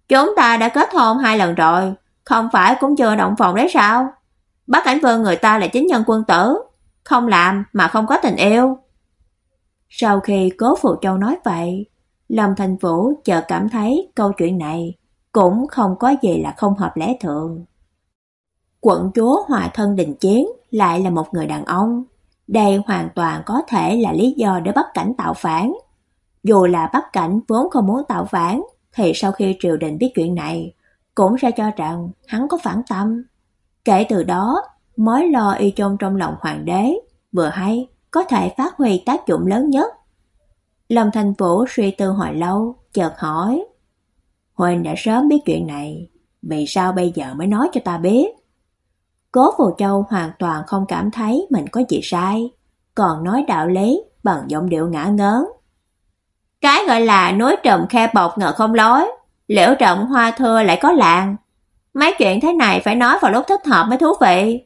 Chúng ta đã kết hôn hai lần rồi, không phải cũng chưa động phòng đấy sao? Bác Cảnh Vân người ta là chính nhân quân tử, không làm mà không có tình yêu. Sau khi Cố phụ Châu nói vậy, Lâm Thành Vũ chợt cảm thấy câu chuyện này cũng không có gì là không hợp lẽ thường. Quận chúa hòa thân đình chiến lại là một người đàn ông, đây hoàn toàn có thể là lý do để Bắc Cảnh tạo phản. Dù là Bắc Cảnh vốn không muốn tạo phản, thì sau khi triều đình biết chuyện này, cũng sẽ cho rằng hắn có phản tâm. Kể từ đó, mối lo y chôn trong lòng hoàng đế vừa hay có thể phát huy tác dụng lớn nhất. Lâm Thành Vũ suy tư hồi lâu, chợt hỏi: "Huynh đã sớm biết chuyện này, vì sao bây giờ mới nói cho ta biết?" Cố Phù Châu hoàn toàn không cảm thấy mình có gì sai, còn nói đạo lý bằng giọng điệu ngã ngớn. Cái gọi là núi trầm khe bọc ngờ không lối, liễu trọng hoa thưa lại có làng. Mấy chuyện thế này phải nói vào lúc thích hợp mới thú vị.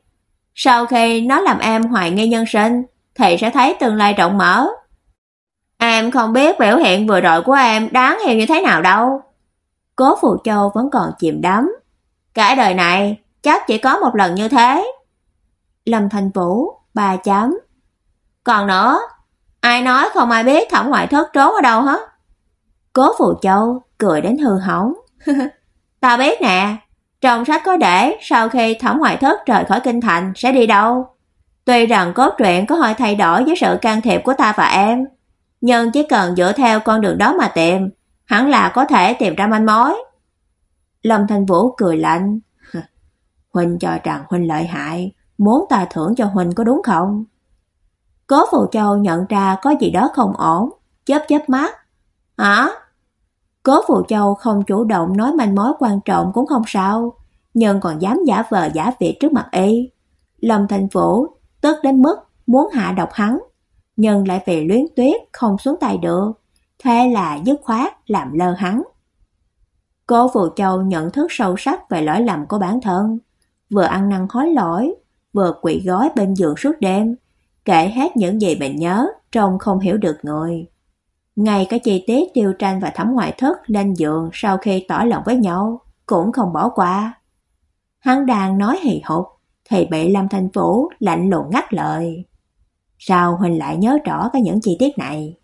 Sau khi nó làm em hoài nghi nhân sinh, thì sẽ thấy tương lai rộng mở. Em không biết biểu hiện vừa rồi của em đáng yêu như thế nào đâu. Cố Phù Châu vẫn còn chìm đắm. Cả đời này, chắc chỉ có một lần như thế. Lâm Thành Vũ, ba chấm. Còn nữa, ai nói không ai biết thẩm ngoại thất trốn ở đâu hết? Cố Phù Châu cười đến hư hỏng. Ta biết nè, trong sách có để sau khi thẩm ngoại thất rời khỏi kinh thành sẽ đi đâu. Tuy rằng cốt truyện có hơi thay đổi với sự can thiệp của ta và em, nhưng chỉ cần dựa theo con đường đó mà tìm, hẳn là có thể tìm ra manh mối. Lâm Thanh Vũ cười lạnh, Huynh cho rằng Huynh lợi hại, muốn ta thưởng cho Huynh có đúng không? Cố Phù Châu nhận ra có gì đó không ổn, chớp chớp mắt. Hả? Cố Phù Châu không chủ động nói manh mối quan trọng cũng không sao, nhưng còn dám giả vờ giả vị trước mặt y. Lâm Thành Vũ tức đến mức muốn hạ độc hắn, nhưng lại vì luyến tuyết không xuống tay được, thế là dứt khoát làm lơ hắn. Cố Phù Châu nhận thức sâu sắc về lỗi lầm của bản thân, vừa ăn năn hối lỗi, vừa quỳ gói bên giường suốt đêm, kể hết những gì mình nhớ, trong không hiểu được người. Ngay cả chi tiết tiêu tranh và thẩm ngoại thất lên giường sau khi tỏ lòng với nhau, cũng không bỏ qua. Hắn đang nói hì hục, thì bị Lâm Thanh Vũ lạnh lùng ngắt lời. Sao Huỳnh lại nhớ rõ cái những chi tiết này?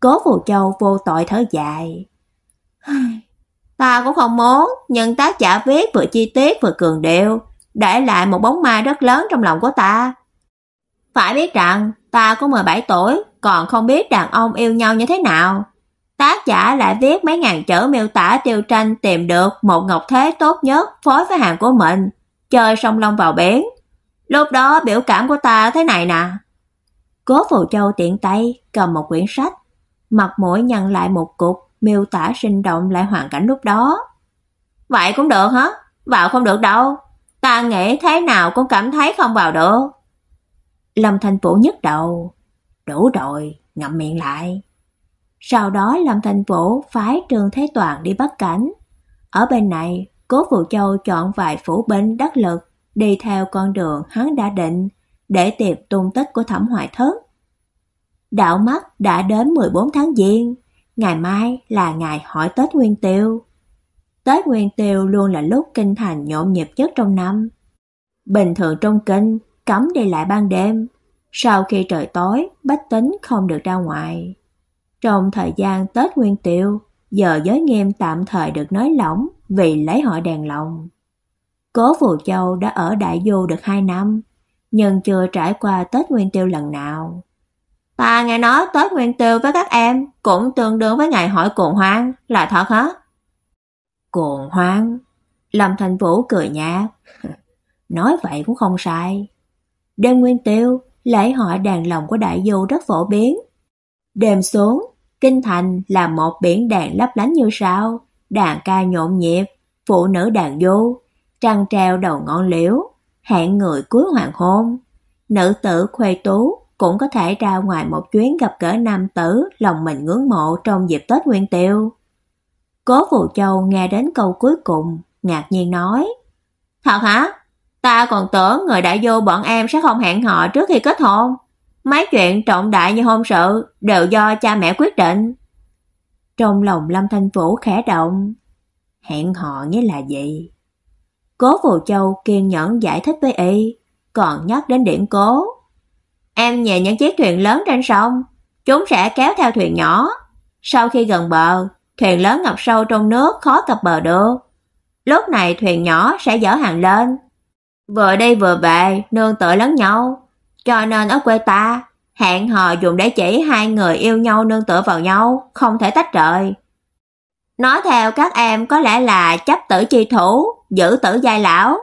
Cố Phù Châu vô tội thở dài. Ta cũng không muốn, nhưng tác giả viết vừa chi tiết vừa cường điệu, để lại một bóng ma rất lớn trong lòng của ta. Phải biết rằng, ta có 17 tuổi, còn không biết đàn ông yêu nhau như thế nào. Tác giả lại viết mấy ngàn chữ miêu tả tiêu tranh tìm được một ngọc thế tốt nhất phối với hàng của mình, chơi song long vào biển. Lúc đó biểu cảm của ta thế này nè. Cố Phù Châu tiện tay cầm một quyển sách, mặt mũi nhăn lại một cục, miêu tả sinh động lại hoàn cảnh lúc đó. Vậy cũng được hả? Vào không được đâu. Ta nghĩ thế nào cũng cảm thấy không vào được. Lâm Thành Vũ nhức đầu. Đủ rồi, ngậm miệng lại. Sau đó Lâm Thành Vũ phái Trương Thế Toàn đi bắt cảnh. Ở bên này, Cố Vũ Châu chọn vài phủ binh đắc lực đi theo con đường hắn đã định để tìm tung tích của Thẩm Hoài Thất. Đạo mắt đã đến 14 tháng Giêng, ngày mai là ngày hỏi Tết Nguyên Tiêu. Tết Nguyên Tiêu luôn là lúc kinh thành nhộn nhịp nhất trong năm. Bình thường trong kinh, cấm đi lại ban đêm, sau khi trời tối, bách tính không được ra ngoài. Trong thời gian Tết Nguyên Tiêu, giờ giới nghiêm tạm thời được nới lỏng vì lấy họ đèn lồng. Cố Phù Châu đã ở Đại Du được 2 năm, nhưng chưa trải qua Tết Nguyên Tiêu lần nào. Ta nghe nói Tết Nguyên Tiêu với các em cũng tương đương với ngày hỏi cuồng hoang, là thật hả? Cuồng hoang? Lâm Thành Vũ cười nhạt. nói vậy cũng không sai. Đêm Nguyên Tiêu, lễ hội đàn lồng của Đại Du rất phổ biến. Đêm xuống, Kinh Thành là một biển đàn lấp lánh như sao, đàn ca nhộn nhịp, phụ nữ đàn du, trăng treo đầu ngọn liễu, hẹn người cuối hoàng hôn. Nữ tử khuê tú cũng có thể ra ngoài một chuyến gặp gỡ nam tử lòng mình ngưỡng mộ trong dịp Tết Nguyên Tiêu. Cố Vũ Châu nghe đến câu cuối cùng, ngạc nhiên nói: "Thật hả? Ta còn tưởng người đã vô bọn em sẽ không hẹn họ trước khi kết hôn. Mấy chuyện trọng đại như hôn sự đều do cha mẹ quyết định." Trong lòng Lâm Thanh Vũ khẽ động. Hẹn họ nghĩa là gì? Cố Phù Châu kiên nhẫn giải thích với y, còn nhắc đến điển cố. Em nhìn những chiếc thuyền lớn trên sông, chúng sẽ kéo theo thuyền nhỏ. Sau khi gần bờ, thuyền lớn ngập sâu trong nước khó cập bờ được. Lúc này thuyền nhỏ sẽ dỡ hàng lên. Vừa đi vừa về, nương tựa lẫn nhau. Cho nên ở quê ta, hẹn hò dùng để chỉ hai người yêu nhau nương tựa vào nhau, không thể tách rời. Nói theo các em có lẽ là chấp tử chi thủ, giữ tử giai lão.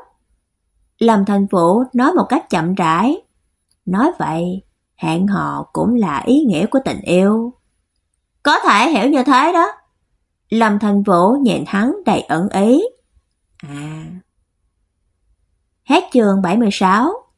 Lâm Thành Vũ nói một cách chậm rãi. Nói vậy, hẹn hò cũng là ý nghĩa của tình yêu. Có thể hiểu như thế đó. Lâm Thành Vũ nhìn hắn đầy ẩn ý. À. Hết chương 76